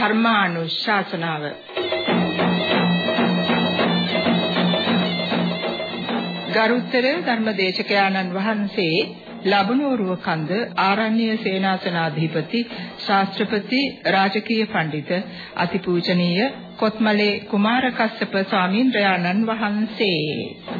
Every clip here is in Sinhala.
ධර්මානුශාසනාව. ගරුතර ධර්මදේශකයාණන් වහන්සේ ලබනෝරුව කන්ද ආරණ්‍ය සේනාසනාධිපති ශාස්ත්‍රපති රාජකීය පඬිත අතිපූජනීය කොත්මලේ කුමාරකස්සප ස්වාමීන්ද්‍රයාණන් වහන්සේ.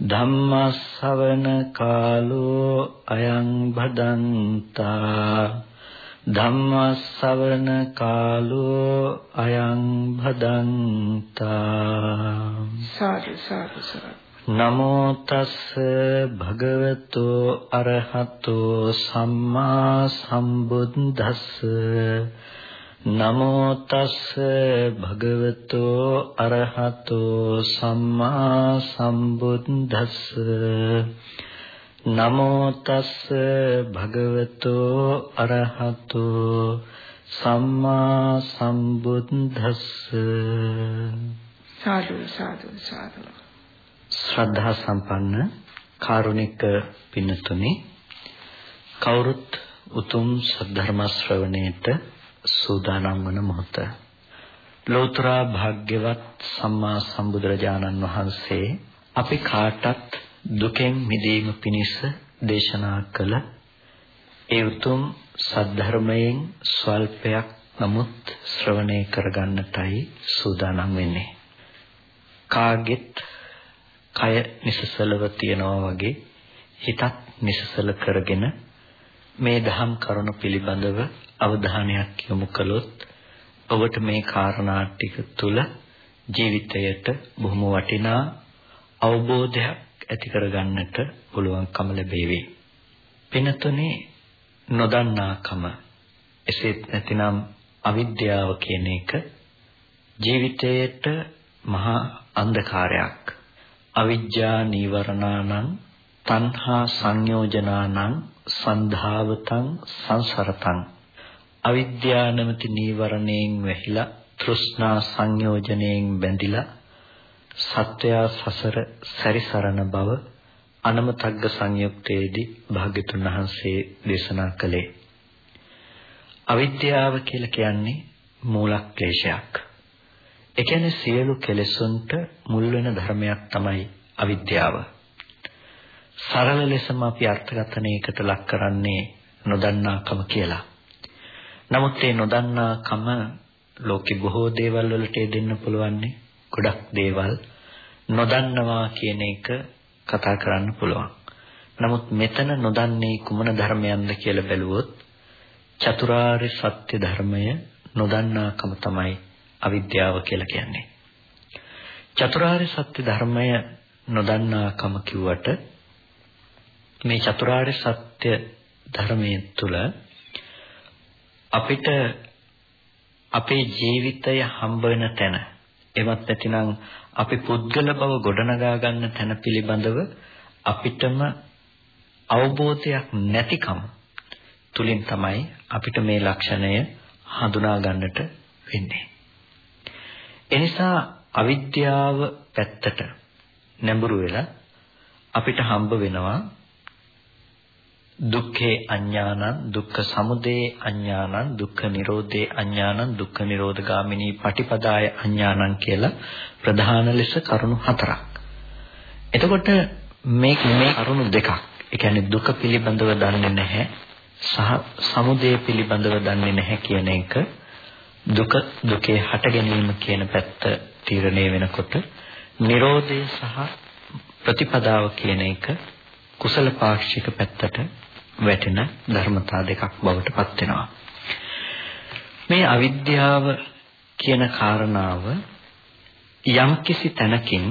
ධම්මස්සවන කාලෝ අයං භදන්තා. ධම්මස්සවන කාලෝ අයං භදන්තා. සාදු සාදු නමෝ තස් භගවතෝ අරහතෝ සම්මා සම්බුද්දස්ස නමෝ තස් භගවතෝ අරහතෝ සම්මා සම්බුද්දස්ස. නමෝ තස් භගවතෝ අරහතෝ සම්මා සම්බුද්දස්ස. සාදු සාදු සාදු. ශ්‍රද්ධා සම්පන්න කාරුණික පින්තුනි කවුරුත් උතුම් සද්ධර්ම ශ්‍රවණයට සූදානම් වන මොහොත. ලෝතර භාග්‍යවත් සම්මා සම්බුදුරජාණන් වහන්සේ අපි කාටත් දුකෙන් මිදීම පිණිස දේශනා කළ ඒ උතුම් සද්ධර්මයෙන් ස්වල්පයක් නමුත් ශ්‍රවණය කරගන්නටයි සූදානම් වෙන්නේ. කාගෙත් කය නිසසලව තියනවා වගේ හිතත් නිසසල කරගෙන මේ දහම් කරුණ පිළිබඳව අවධානයක් යොමු කළොත් ඔබට මේ කාරණා ටික තුල ජීවිතයට බොහොම වටිනා අවබෝධයක් ඇති කරගන්නට පුළුවන්කම ලැබේවි. පිනතුනේ නොදන්නාකම එසේත් නැතිනම් අවිද්‍යාව කියන එක ජීවිතයට මහා අන්ධකාරයක්. අවිජ්ජා නීවරණානං තණ්හා සංයෝජනානං සන්ධාවතං සංසරතං. අවිද්‍යාව නැමැති නීවරණයෙන් වැහිලා තෘෂ්ණා සංයෝජනයෙන් බැඳිලා සත්වයා සසර සැරිසරන බව අනමතග්ග සංයුක්තයේදී භාග්‍යතුන් වහන්සේ දේශනා කළේ. අවිද්‍යාව කියලා කියන්නේ මූලක්ලේශයක් ඒ කියන්නේ සියලු කෙලෙසුන්ට මුල් වෙන ධර්මයක් තමයි අවිද්‍යාව. සරල ලෙසම අපි අර්ථකථනයකට ලක් කරන්නේ නොදන්නාකම කියලා. නමුත් මේ නොදන්නාකම ලෝකෙ බොහෝ දේවල් වලට දෙන්න පුළුවන්නේ. ගොඩක් දේවල් නොදන්නවා කියන එක කතා කරන්න පුළුවන්. නමුත් මෙතන නොදන්නේ කුමන ධර්මයන්ද කියලා බැලුවොත් චතුරාර්ය සත්‍ය ධර්මය නොදන්නාකම තමයි අවිද්‍යාව කියලා කියන්නේ. චතුරාර්ය සත්‍ය ධර්මය නොදන්නාකම කිව්වට මේ චතුරාර්ය සත්‍ය ධර්මයේ තුල අපිට අපේ ජීවිතය හම්බ වෙන තැන එවත් නැතිනම් අපි පුද්ගල බව ගොඩනගා ගන්න තැන පිළිබඳව අපිටම අවබෝධයක් නැතිකම තුලින් තමයි අපිට මේ ලක්ෂණය හඳුනා ගන්නට වෙන්නේ. එනිසා අවිද්‍යාව පැත්තට නැඹුරු වෙලා අපිට හම්බ වෙනවා දුක්ඛේ අඥානං දුක්ඛ සමුදය අඥානං දුක්ඛ නිරෝධේ අඥානං දුක්ඛ නිරෝධගාමිනී පටිපදාය අඥානං කියලා ප්‍රධාන ලෙස කරුණු හතරක්. එතකොට මේ මේ කරුණු දෙකක්. ඒ කියන්නේ දුක පිළිබඳව දන්නේ නැහැ සහ සමුදය පිළිබඳව දන්නේ නැහැ කියන එක දුක දුකේ හට ගැනීම කියන පැත්ත තීරණය වෙනකොට Nirodhe සහ ප්‍රතිපදාව කියන එක කුසල පාක්ෂික පැත්තට වැටෙන ධර්මතා දෙකක් බවට පත් වෙනවා. මේ අවිද්‍යාව කියන කාරණාව යම්කිසි තැනකින්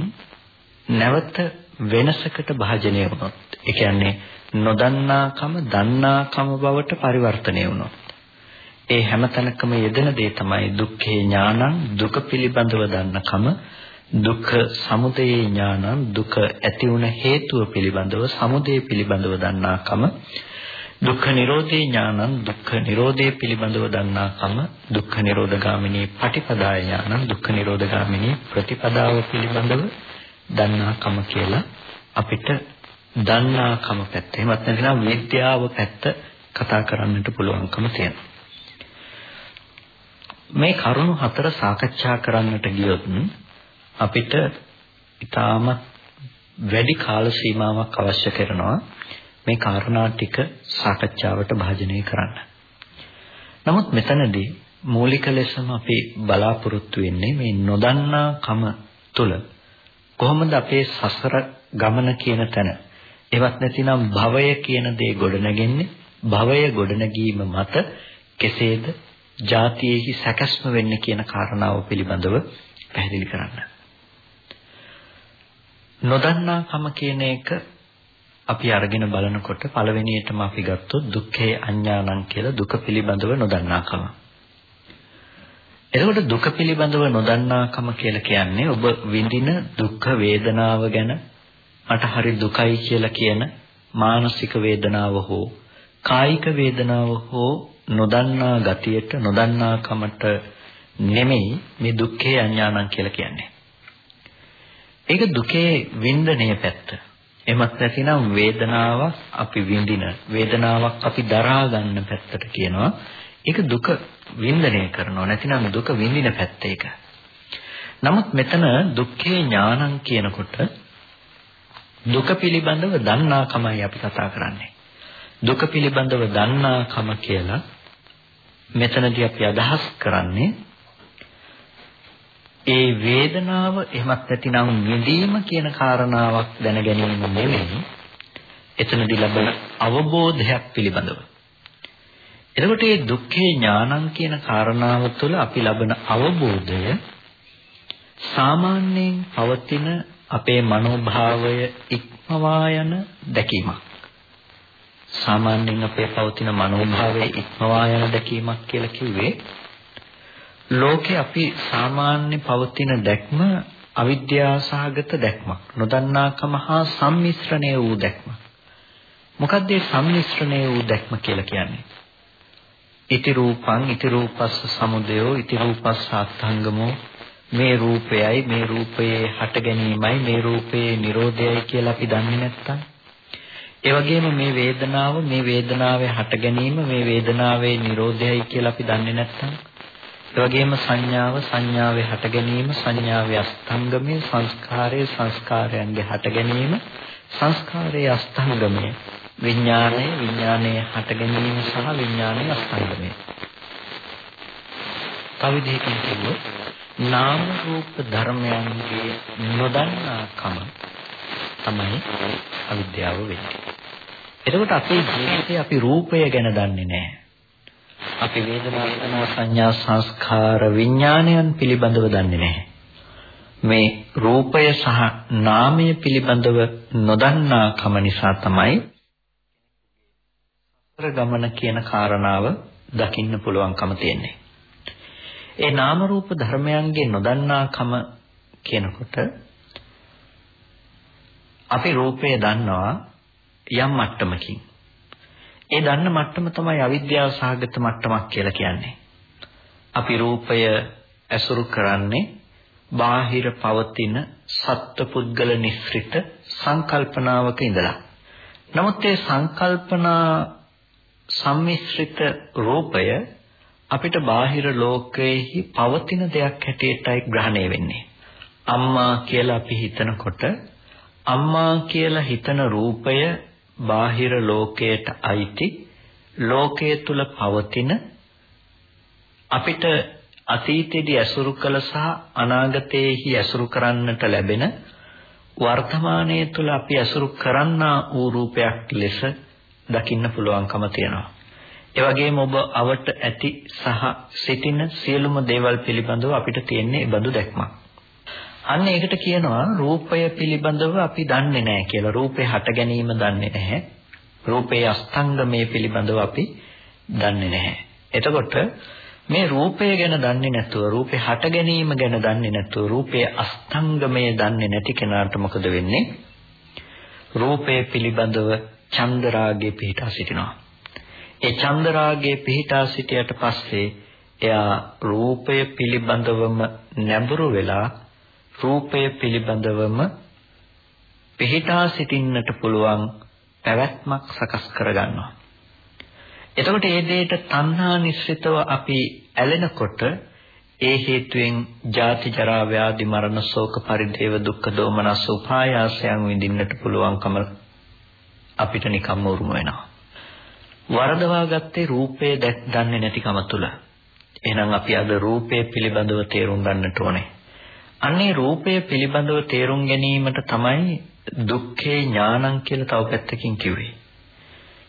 නැවත වෙනසකට භාජනය වුණොත් ඒ කියන්නේ නොදන්නාකම දන්නාකම බවට පරිවර්තනය වුණොත් ඒ හැමතැනකම යෙදෙන දේ තමයි දුක්ඛේ ඥානං දුක පිළිබඳව දන්නකම දුක්ඛ සමුදය ඥානං දුක ඇති වුණ හේතුව පිළිබඳව සමුදය පිළිබඳව දන්නාකම දුක්ඛ නිරෝධේ ඥානං දුක්ඛ නිරෝධේ පිළිබඳව දන්නාකම දුක්ඛ නිරෝධගාමිනී පටිපදාය ඥානං දුක්ඛ නිරෝධගාමිනී ප්‍රතිපදාව පිළිබඳව දන්නාකම කියලා අපිට දන්නාකම පැත්ත. එහෙමත් නැත්නම් විද්‍යාව පැත්ත කතා කරන්නට පුළුවන්කම තියෙනවා. මේ කරුණු හතර සාකච්ඡා කරන්නට ගියොත් අපිට ඊටමත් වැඩි කාල සීමාවක් අවශ්‍ය කරනවා මේ කාරණා ටික සාකච්ඡාවට භාජනය කරන්න. නමුත් මෙතනදී මූලික ලෙසම අපි බලාපොරොත්තු වෙන්නේ මේ නොදන්නා කම තුල කොහොමද අපේ සසර ගමන කියන තැන එවත් නැතිනම් භවය කියන දේ ගොඩනගෙන්නේ භවය ගොඩනැගීම මත කෙසේද જાතියෙහි සැකස්ම වෙන්නේ කියන කාරණාව පිළිබඳව පැහැදිලි කරන්න. නොදන්නාකම කියන එක අපි අරගෙන බලනකොට පළවෙනියටම අපි ගත්තොත් දුක්ඛේ අඥානං කියලා දුක පිළිබඳව නොදන්නාකම. එතකොට දුක පිළිබඳව නොදන්නාකම කියලා කියන්නේ ඔබ විඳින දුක් වේදනාව ගැන මට හරි දුකයි කියලා කියන මානසික වේදනාව හෝ කායික වේදනාව හෝ නොදන්නා ගතියට නොදන්නාකමට නෙමෙයි මේ දුක්ඛේ අඥානං කියලා කියන්නේ. ඒක දුකේ වින්දනයේ පැත්ත. එමත් නැතිනම් වේදනාවක් අපි විඳින වේදනාවක් අපි දරා ගන්න පැත්තට කියනවා. ඒක දුක වින්දනය කරනවා නැතිනම් දුක විඳින පැත්ත ඒක. නමුත් මෙතන දුක්ඛේ ඥානං කියනකොට දුක පිළිබඳව දන්නාකමයි අපි කතා කරන්නේ. දුක පිළිබඳව දන්නාකම කියලා මෙතනදී අපි අදහස් කරන්නේ ඒ වේදනාව එහෙමත් නැතිනම් විඳීම කියන කාරණාවක් දැන ගැනීම නෙවෙයි එතනදී ලබන අවබෝධයක් පිළිබඳව. එතකොට මේ දුක්ඛේ ඥානං කියන කාරණාව තුළ අපි ලබන අවබෝධය සාමාන්‍යයෙන් පවතින අපේ මනෝභාවය ඉක්මවා යන දැකීමක්. සාමාන්‍යයෙන් අපේ පවතින මනෝභාවයේ ඉක්මවා යන දැකීමක් කියලා කිව්වේ ලෝකේ අපි සාමාන්‍ය පවතින දැක්ම අවිද්‍යාසහගත දැක්මක්. නොදන්නාකම හා සම්මිශ්‍රණය වූ දැක්මක් මොකක්ද මේ සම්මිශ්‍රණය වූ දැක්ම කියලා කියන්නේ? ඉති රූපං ඉති රූපස්ස සමුදයෝ ඉති රූපස්ස අත්ංගමෝ මේ රූපයයි මේ රූපයේ හට ගැනීමයි මේ රූපයේ නිරෝධයයි කියලා අපි දන්නේ නැත්තම්. ඒ වගේම මේ වේදනාව මේ වේදනාවේ හට ගැනීම මේ වේදනාවේ නිරෝධයයි කියලා අපි දන්නේ නැත්නම් ඒ වගේම සංඥාව සංඥාවේ හට ගැනීම සංඥාවේ අස්තංගමේ සංස්කාරයේ සංස්කාරයන්ගේ හට ගැනීම සංස්කාරයේ අස්තංගමේ විඥානයේ විඥානයේ හට ගැනීම සහ විඥානයේ අස්තංගමේ තව විදිහකින් කිව්වොත් නාම රූප ධර්මයන්ගේ නොදන්නාකම තමයි අවිද්‍යාව වෙන්නේ. එතකොට අපේ ජීවිතේ අපි රූපය ගැන දන්නේ නැහැ. අපි වේදනා වෙනවා සංඥා සංස්කාර විඥානයන් පිළිබඳව දන්නේ නැහැ. මේ රූපය සහ නාමය පිළිබඳව නොදන්නා කම නිසා තමයි සතර ගමන කියන කාරණාව දකින්න පුළුවන්කම තියෙන්නේ. ඒ නාම රූප ධර්මයන්ගේ නොදන්නාකම කියනකොට අපි රූපය දන්නවා යම් මට්ටමකින්. ඒ දන්න මට්ටම තමයි අවිද්‍යාව සහගත මට්ටමක් කියලා කියන්නේ. අපි රූපය ඇසුරු කරන්නේ බාහිර පවතින සත්පුද්ගල නිස්ෘත සංකල්පනාවක ඉඳලා. නමුත් ඒ සංකල්පනා සම්මිශ්‍රිත රූපය අපිට බාහිර ලෝකයේහි පවතින දෙයක් හැටියටයි ග්‍රහණය වෙන්නේ. අම්මා කියලා අපි හිතනකොට අම්මා කියලා හිතන රූපය බාහිර ලෝකයට අයිති ලෝකයේ තුල පවතින අපිට අතීතයේදී ඇසුරු කළ සහ අනාගතයේහි ඇසුරු කරන්නට ලැබෙන වර්තමානයේ තුල අපි ඇසුරු කරන්නා වූ රූපයක් ලෙස දකින්න පුළුවන්කම තියෙනවා. ඒ වගේම ඔබ අවට ඇති සහ සිටින සියලුම දේවල් පිළිබඳව අපිට තියෙන්නේ බඳු දැක්මක්. අන්න ඒකට කියනවා රූපය පිළිබඳව අපි දන්නේ නැහැ කියලා. රූපේ හට ගැනීම දන්නේ නැහැ. රූපේ අස්තංගමයේ පිළිබඳව අපි දන්නේ නැහැ. එතකොට මේ රූපය ගැන දන්නේ නැතුව රූපේ හට ගැනීම ගැන දන්නේ නැතුව රූපයේ අස්තංගමය දන්නේ නැති කෙනාට මොකද වෙන්නේ? රූපය පිළිබඳව චන්දරාගයේ පිහිටා සිටිනවා. ඒ චන්දරාගයේ පිහිටා සිටියට පස්සේ එයා රූපය පිළිබඳවම නැඹුරු වෙලා රූපය පිළිබඳවම පිහිටා සිටින්නට පුළුවන් පැවැත්මක් සකස් කරගන්නවා. එතකොට මේ දෙයට තණ්හා නිශ්චිතව අපි ඇලෙනකොට ඒ හේතුවෙන් ජාති ජරා ව්‍යාධි මරණ ශෝක පරිදේව දුක්ඛ දෝමනස් උපායාසයන් විඳින්නට පුළුවන්කම අපිට නිකම්ම උරුම වෙනවා. වරදවා ගත්තේ රූපය දන්නේ නැතිකම තුල. එහෙනම් අපි අද රූපය පිළිබඳව තේරුම් ගන්නට ඕනේ. අන්නේ රූපය පිළිබඳව තේරුම් ගැනීමට තමයි දුක්ඛේ ඥානං කියලා තව පැත්තකින් කිව්වේ.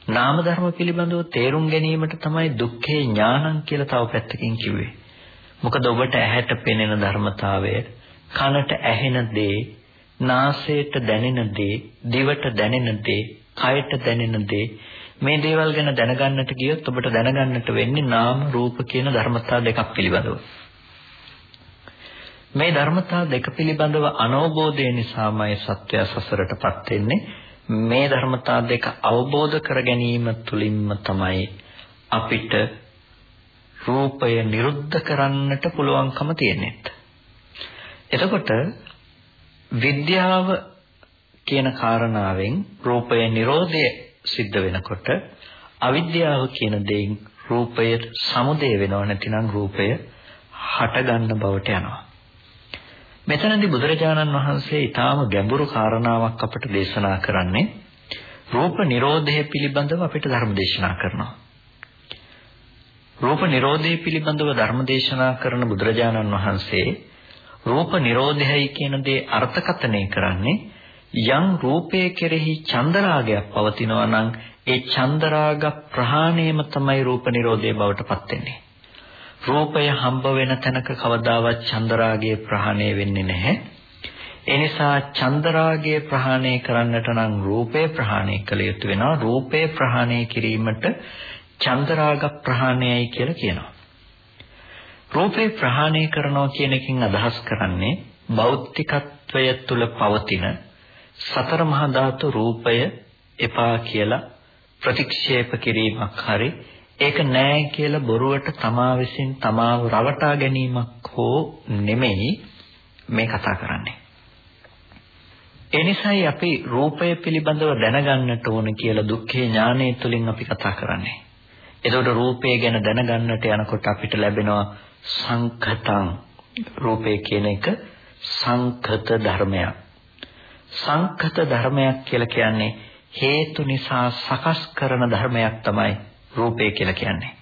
නාම ධර්ම පිළිබඳව තේරුම් ගැනීමට තමයි දුක්ඛේ ඥානං කියලා තව පැත්තකින් කිව්වේ. මොකද ඔබට ඇහැට පෙනෙන ධර්මතාවය, කනට ඇහෙන දේ, නාසයට දැනෙන දේ, දිවට දැනෙන දේ, කයට දැනෙන දේ මේ දේවල් ගැන දැනගන්නට ගියොත් ඔබට දැනගන්නට වෙන්නේ නාම රූප කියන ධර්මතා දෙකක් පිළිබඳව. මේ ධර්මතා දෙක පිළිබඳව අනවබෝධය නිසාමයි සත්‍යය සසරටපත් වෙන්නේ. මේ ධර්මතා දෙක අවබෝධ කර ගැනීම තුළින්ම තමයි අපිට රූපය නිරුද්ධ කරන්නට පුළුවන්කම තියෙන්නේ. එතකොට විද්‍යාව කියන කාරණාවෙන් රූපය නිරෝධය සිද්ධ වෙනකොට අවිද්‍යාව කියන දෙයින් රූපය සමුදය වෙනව නැතිනම් රූපය හටගන්න බවට යනවා. මෙතනදී බුදුරජාණන් වහන්සේ ඊටාම ගැඹුරු කාරණාවක් අපට දේශනා කරන්නේ රූප නිරෝධය පිළිබඳව අපිට ධර්ම දේශනා කරනවා. රූප නිරෝධය පිළිබඳව ධර්ම දේශනා කරන බුදුරජාණන් වහන්සේ රූප නිරෝධයයි කියන දේ අර්ථකථනය කරන්නේ යම් රූපයේ කෙරෙහි චන්දරාගයක් පවතිනවා නම් ඒ චන්දරාග ප්‍රහාණයම තමයි රූප නිරෝධය බවට පත් වෙන්නේ. රූපය හම්බ වෙන තැනක කවදාවත් චන්දරාගය ප්‍රහාණය වෙන්නේ නැහැ. ඒ නිසා චන්දරාගය ප්‍රහාණය කරන්නට නම් රූපය ප්‍රහාණය කළ යුතු වෙනවා. රූපය ප්‍රහාණය කිරීමට චන්දරාග ප්‍රහාණයයි කියලා කියනවා. රූපේ ප්‍රහාණය කරනවා කියන එකෙන් අදහස් කරන්නේ භෞතිකත්වය තුල පවතින සතර මහා ධාතු රූපය එපා කියලා ප්‍රතික්ෂේප කිරීමක් හරි ඒක නෑ කියලා බොරුවට තමා විසින් තමාව රවටා ගැනීමක් හෝ නෙමෙයි මේ කතා කරන්නේ. ඒ නිසායි අපි රූපය පිළිබඳව දැනගන්නට ඕන කියලා දුක්ඛේ ඥානය තුළින් අපි කතා කරන්නේ. එතකොට රූපය ගැන දැනගන්නට යනකොට අපිට ලැබෙනවා සංඛතං රූපය කියන එක සංඛත ධර්මයක්. සංඛත ධර්මයක් කියලා කියන්නේ හේතු නිසා සකස් කරන ධර්මයක් තමයි රූපය කියලා කියන්නේ.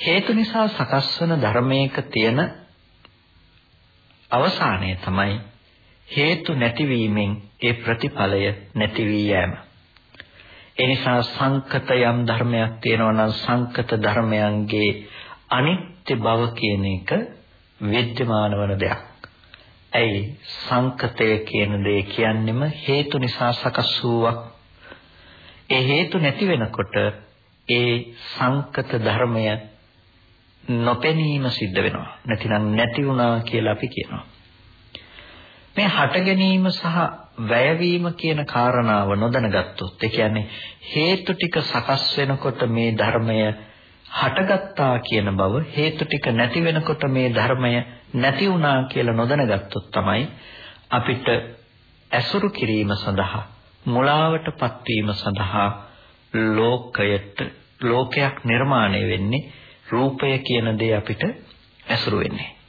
හේතු නිසා සකස් වන ධර්මයක තියෙන අවසානය තමයි හේතු නැතිවීමෙන් ඒ ප්‍රතිඵලය නැති වී යෑම. ඒ නිසා සංකත යම් ධර්මයක් තියෙනවා නම් සංකත ධර්මයන්ගේ අනිත්‍ය බව කියන එක විද්‍යමාන වන දෙයක්. ඇයි සංකතය කියන දේ කියන්නෙම හේතු නිසා සකස් වූවක්. ඒ හේතු නැති වෙනකොට ඒ සංකත ධර්මය නොපෙනීම සිද්ධ වෙනවා. නැතිනම් නැති වුණා කියලා අපි කියනවා. මේ හට ගැනීම සහ වැයවීම කියන කාරණාව නොදැනගත්තොත් ඒ කියන්නේ හේතු ටික සකස් වෙනකොට මේ ධර්මය හටගත්තා කියන බව හේතු ටික නැති වෙනකොට මේ ධර්මය නැති වුණා කියලා නොදැනගත්තොත් තමයි අපිට ඇසුරු කිරීම සඳහා මුලාවටපත් වීම සඳහා ලෝකයට ලෝකයක් නිර්මාණය වෙන්නේ රූපය කියන දේ අපිට ඇසුරු වෙන්නේ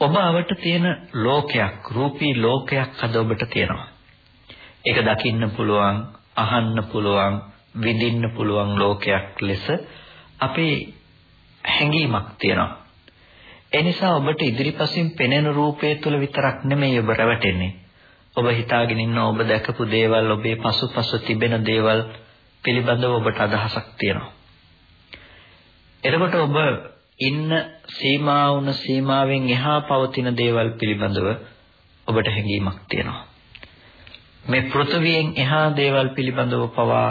ඔබ අවට තියෙන ලෝකයක් රූපී ලෝකයක් අද ඔබට තියෙනවා. ඒක දකින්න පුළුවන්, අහන්න පුළුවන්, විඳින්න පුළුවන් ලෝකයක් ලෙස අපේ හැඟීමක් තියෙනවා. ඒ නිසා ඔබට ඉදිරිපසින් පෙනෙන රූපය තුළ විතරක් නෙමෙයි ඔබ රැවටෙන්නේ. ඔබ හිතාගෙන ඉන්න ඔබ දැකපු දේවල් ඔබේ පසුපස තිබෙන දේවල් පිළිබඳව ඔබට අදහසක් තියෙනවා. එතකොට ඔබ ඉන්න සීමා වුණ සීමාවෙන් එහා පවතින දේවල් පිළිබඳව ඔබට හැඟීමක් තියෙනවා. මේ පෘථුවියෙන් එහා දේවල් පිළිබඳව පවා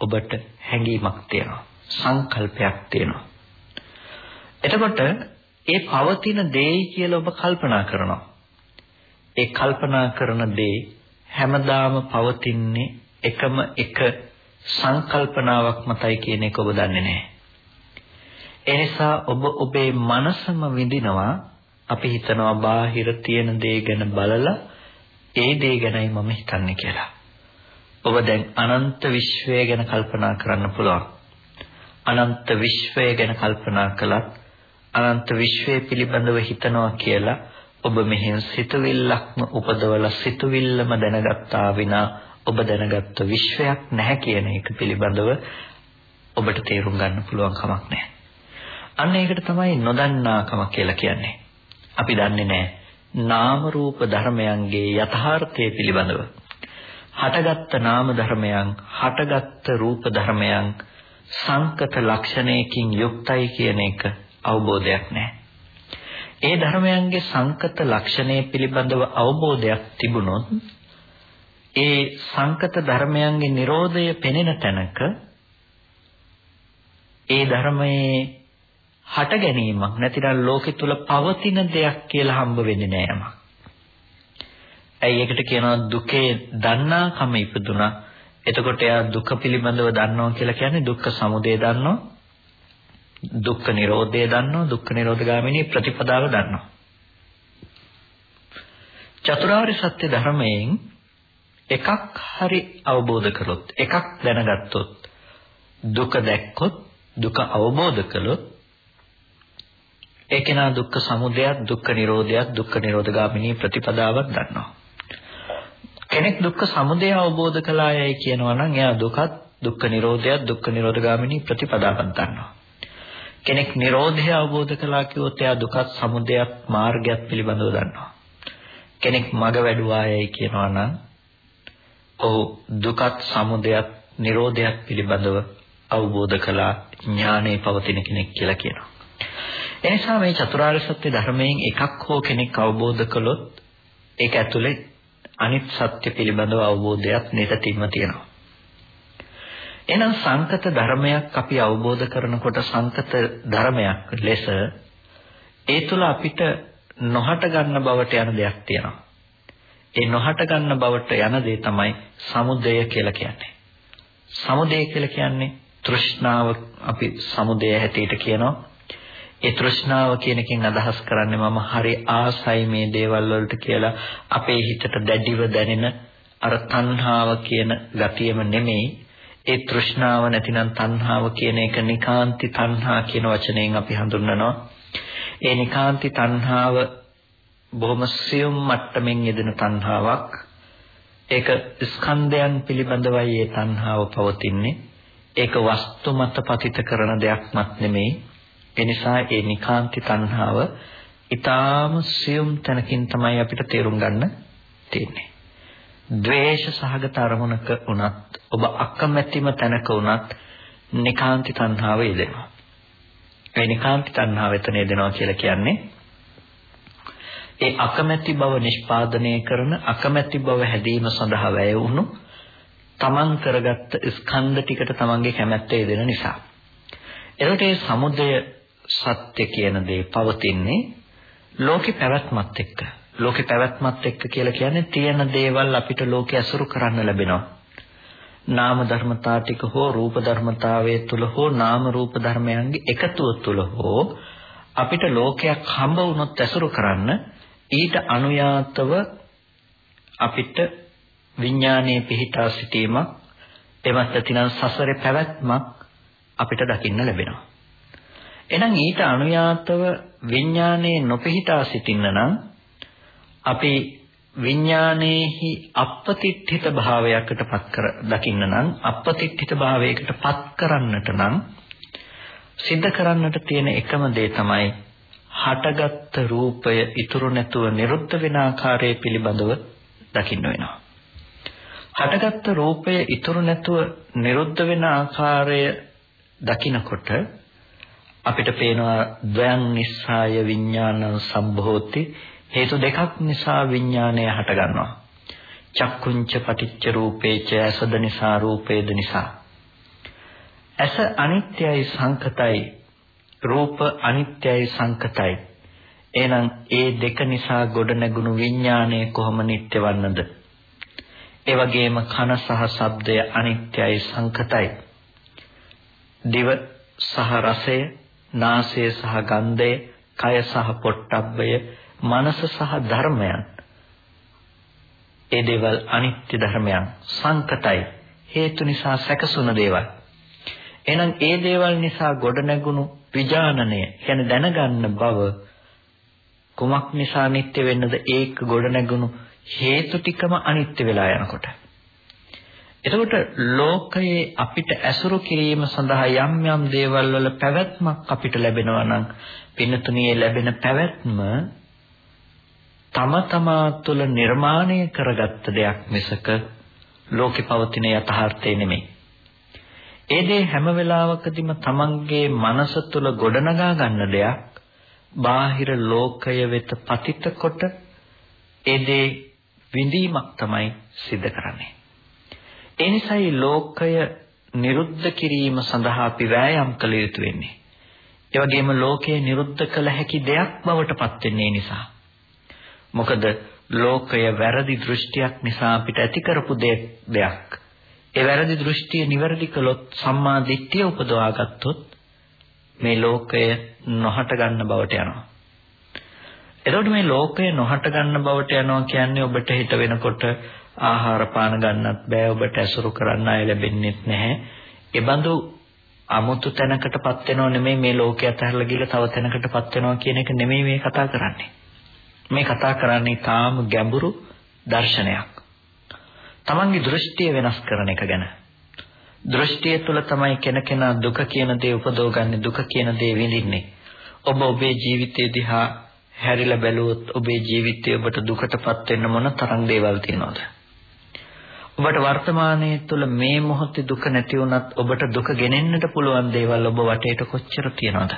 ඔබට හැඟීමක් තියෙනවා. සංකල්පයක් තියෙනවා. එතකොට ඒ පවතින දෙයි කියලා ඔබ කල්පනා කරනවා. ඒ කල්පනා කරන දේ හැමදාම පවතින්නේ එකම එක සංකල්පනාවක් මතයි කියන එක ඔබ දන්නේ නැහැ. ඒ නිසා ඔබ ඔබේ මනසම විඳිනවා අපි හිතනවා බාහිර තියෙන දේ ගැන බලලා ඒ දේ ගැනයි මම හිතන්නේ කියලා. ඔබ දැන් අනන්ත විශ්වය ගැන කල්පනා කරන්න පුළුවන්. අනන්ත විශ්වය ගැන කල්පනා කළත් අනන්ත විශ්වය පිළිබඳව හිතනවා කියලා ඔබ මෙහෙන් සිතුවිල්ලක්ම උපදවලා සිතුවිල්ලම දැනගත්තා විනා ඔබ දැනගත්ත විශ්වයක් නැහැ කියන එක පිළිබඳව ඔබට තේරුම් ගන්න පුළුවන් කමක් නැහැ. අන්න ඒකට තමයි නොදන්නාකම කියලා කියන්නේ. අපි දන්නේ නැහැ නාම රූප ධර්මයන්ගේ යථාර්ථය පිළිබඳව. හටගත්ත නාම ධර්මයන්, හටගත්ත රූප ධර්මයන් සංකත ලක්ෂණයකින් යුක්තයි කියන එක අවබෝධයක් නැහැ. ඒ ධර්මයන්ගේ සංකත ලක්ෂණය පිළිබඳව අවබෝධයක් තිබුණොත් ඒ සංකත ධර්මයන්ගේ Nirodhaය පෙනෙන තැනක ඒ ධර්මයේ හට ගැනීමක් නැතිනම් ලෝකෙ තුල පවතින දෙයක් කියලා හම්බ වෙන්නේ නෑ යමක්. ඇයි ඒකට කියනවා දුකේ දන්නාකම ඉපදුනා. එතකොට එයා දුක පිළිබඳව දන්නවා කියලා කියන්නේ දුක්ඛ සමුදය දන්නවා. දුක්ඛ නිරෝධය දන්නවා. දුක්ඛ නිරෝධගාමිනී ප්‍රතිපදාව දන්නවා. චතුරාර්ය සත්‍ය ධර්මයෙන් එකක් හරි අවබෝධ කරොත් එකක් දැනගත්තොත් දුක දැක්කොත් දුක අවබෝධ කළොත් ඒ කෙනා දුක්ඛ සමුදයත් දුක්ඛ නිරෝධයත් දුක්ඛ නිරෝධගාමිනී ප්‍රතිපදාවක් දන්නවා. කෙනෙක් දුක්ඛ සමුදය අවබෝධ කළායයි කියනවා නම් එයා දුකත් දුක්ඛ නිරෝධයත් දුක්ඛ නිරෝධගාමිනී ප්‍රතිපදාවක් දන්නවා. කෙනෙක් නිරෝධය අවබෝධ කළා කිව්වොත් එයා දුකත් සමුදයත් මාර්ගයත් පිළිබඳව දන්නවා. කෙනෙක් මග වැඩුවායයි කියනවා නම් ඔහු දුකත් සමුදයත් නිරෝධයත් පිළිබඳව අවබෝධ කළා ඥානෙ පවතින කෙනෙක් කියලා කියනවා. එනිසා මේ චතුරාර්ය සත්‍ය ධර්මයෙන් එකක් හෝ කෙනෙක් අවබෝධ කළොත් ඒක ඇතුලේ අනිත් සත්‍ය පිළිබඳව අවබෝධයක් නිතරම තියෙනවා. එහෙනම් සංකත ධර්මයක් අපි අවබෝධ කරනකොට සංකත ධර්මයක් ලෙස ඒ තුල අපිට නොහට ගන්න බවට යන දෙයක් තියෙනවා. ඒ නොහට ගන්න බවට යන දේ තමයි සමුදය කියලා කියන්නේ. සමුදය කියලා කියන්නේ තෘෂ්ණාව අපි සමුදය හැටියට කියනවා. ඒ තෘෂ්ණාව කියන එකෙන් අදහස් කරන්නේ මම හරි ආසයි මේ දේවල් වලට කියලා අපේ හිතට දැඩිව දැනෙන අර තණ්හාව කියන ගතියම නෙමෙයි ඒ තෘෂ්ණාව නැතිනම් තණ්හාව කියන එක නිකාන්ති තණ්හා කියන වචනයෙන් අපි හඳුන්වනවා ඒ නිකාන්ති තණ්හාව බොහොම සියුම් මට්ටමින් යෙදෙන තණ්හාවක් ඒක ස්කන්ධයන් පිළිබඳවයි ඒ තණ්හාව පවතින්නේ ඒක වස්තු මත පතිත කරන දෙයක්වත් නෙමෙයි එනිසා ඒ නිකාන්ති තණ්හාව ඊටාම සියුම් තැනකින් තමයි අපිට තේරුම් ගන්න තියෙන්නේ. ද්වේෂ සහගත අරමුණක වුණත් ඔබ අකමැතිම තැනක වුණත් නිකාන්ති තණ්හාව යෙදෙනවා. ඒ නිකාන්ති තණ්හාව එතන යෙදෙනවා කියලා කියන්නේ ඒ අකමැති බව නිෂ්පාදනය කරන අකමැති බව හැදීම සඳහා වැය වුණු තමන් කරගත්ත ස්කන්ධ ටිකට තමන්ගේ කැමැත්ත යෙදෙන නිසා. එතකොට මේ සමුදය සත්‍ය කියන දේ පවතින්නේ ලෝකේ පැවැත්මත් එක්ක. ලෝකේ පැවැත්මත් එක්ක කියලා කියන්නේ තියෙන දේවල් අපිට ලෝකේ අසුරු කරන්න ලැබෙනවා. නාම ධර්මතා ටික හෝ රූප ධර්මතාවයේ තුල හෝ නාම රූප ධර්මයන්ගේ එකතුව තුල හෝ අපිට ලෝකයක් හම්බ වුණොත් ඇසුරු කරන්න ඊට අනුයාතව අපිට විඥානයේ පිහිටා සිටීමක් එමත් නැතිනම් සසරේ පැවැත්මක් අපිට දකින්න ලැබෙනවා. එහෙනම් ඊට අනුයාතව විඥානයේ නොපිහිටා සිටින්න නම් අපි විඥානයේහි අපපතිත්ථිත භාවයකට පත් කර දකින්න නම් අපපතිත්ථිත භාවයකට පත් කරන්නට නම් සිද්ධ කරන්නට තියෙන එකම දේ තමයි හටගත් රූපය ඉතුරු නැතුව නිරුද්ධ වෙන ආකාරය පිළිබඳව දකින්න වෙනවා. හටගත් රූපය ඉතුරු නැතුව නිරුද්ධ වෙන ආකාරය දකිනකොට අපිට පේනවා ද්වයන් නිස්සාය විඥානං සම්භෝති. හේතු දෙකක් නිසා විඥානය හටගන්නවා. චක්කුංච පටිච්ච රූපේච ඇසද නිසා රූපේද නිසා. ඇස අනිත්‍යයි සංකතයි රූප අනිත්‍යයි සංකතයි. එහෙනම් ඒ දෙක නිසා ගොඩනැගුණු විඥානය කොහොම නිට්ටය වන්නද ඒ වගේම කන සහ ශබ්දය අනිත්‍යයි සංකතයි. දිව සහ රසය නාසය සහ ගන්ධය කය සහ පොට්ටබ්බය මනස සහ ධර්මයන්. ඒ දේවල් අනිත්‍ය ධර්මයන් සංකතයි. හේතු නිසා සැකසුන දේවල්. එහෙනම් ඒ දේවල් නිසා ගොඩනැගුණු විඥානනය කියන්නේ දැනගන්න බව කුමක් නිසා අනිත්‍ය වෙන්නද? ඒක ගොඩනැගුණු හේතු ටිකම අනිත්‍ය වෙලා යනකොට. එතකොට ලෝකයේ අපිට ඇසුරු කිරීම සඳහා යම් යම් දේවල් වල පැවැත්මක් අපිට ලැබෙනවා නම් පින්නතුණියේ ලැබෙන පැවැත්ම තම තමා තුළ නිර්මාණය කරගත්ත දෙයක් මිසක ලෝකේ පවතින යථාර්ථය නෙමෙයි. ඒ දේ හැම වෙලාවකදීම තමන්ගේ මනස තුළ ගොඩනගා ගන්න දෙයක් බාහිර ලෝකය වෙත පතිත කොට ඒ දේ විඳීමක් තමයි සිද්ධ කරන්නේ. ඒ නිසායි ලෝකය නිරුද්ධ කිරීම සඳහා අපි වෑයම් කළ යුතු වෙන්නේ. ඒ වගේම ලෝකය නිරුද්ධ කළ හැකි දෙයක් බවට පත් වෙන්නේ නිසා. මොකද ලෝකය වැරදි දෘෂ්ටියක් නිසා අපිට ඇති කරපු දෙයක්. ඒ වැරදි දෘෂ්ටිය නිවැරදි කළොත් සම්මා දිට්ඨිය උපදවා ගත්තොත් මේ ලෝකය නොහට ගන්න බවට යනවා. එතකොට මේ ලෝකය නොහට ගන්න බවට යනවා කියන්නේ ඔබට හිත වෙනකොට ආහාර පාන ගන්නත් බෑ ඔබට ඇසුරු කරන්න අය ලැබෙන්නේ නැහැ. ඒබඳු 아무තු තැනකටපත් වෙනව නෙමෙයි මේ ලෝකය අතහැරලා ගිහලා තව තැනකටපත් වෙනවා කියන එක නෙමෙයි මේ කතා කරන්නේ. මේ කතා කරන්නේ තාම ගැඹුරු දර්ශනයක්. තමන්ගේ දෘෂ්ටිය වෙනස් කරන එක ගැන. දෘෂ්ටිය තුළ තමයි කෙනකෙනා දුක කියන දේ උපදවගන්නේ දුක කියන දේ විඳින්නේ. ඔබ ඔබේ ජීවිතය දිහා හැරිලා බැලුවොත් ඔබේ ජීවිතය ඔබට දුකටපත් වෙන්න මොන තරම් දේවල් තියෙනවද? ඔබට වර්තමානයේ තුල මේ මොහොතේ දුක නැති වුණත් ඔබට දුක ගෙනෙන්නට පුළුවන් දේවල් ඔබ වටේට කොච්චර තියෙනවද?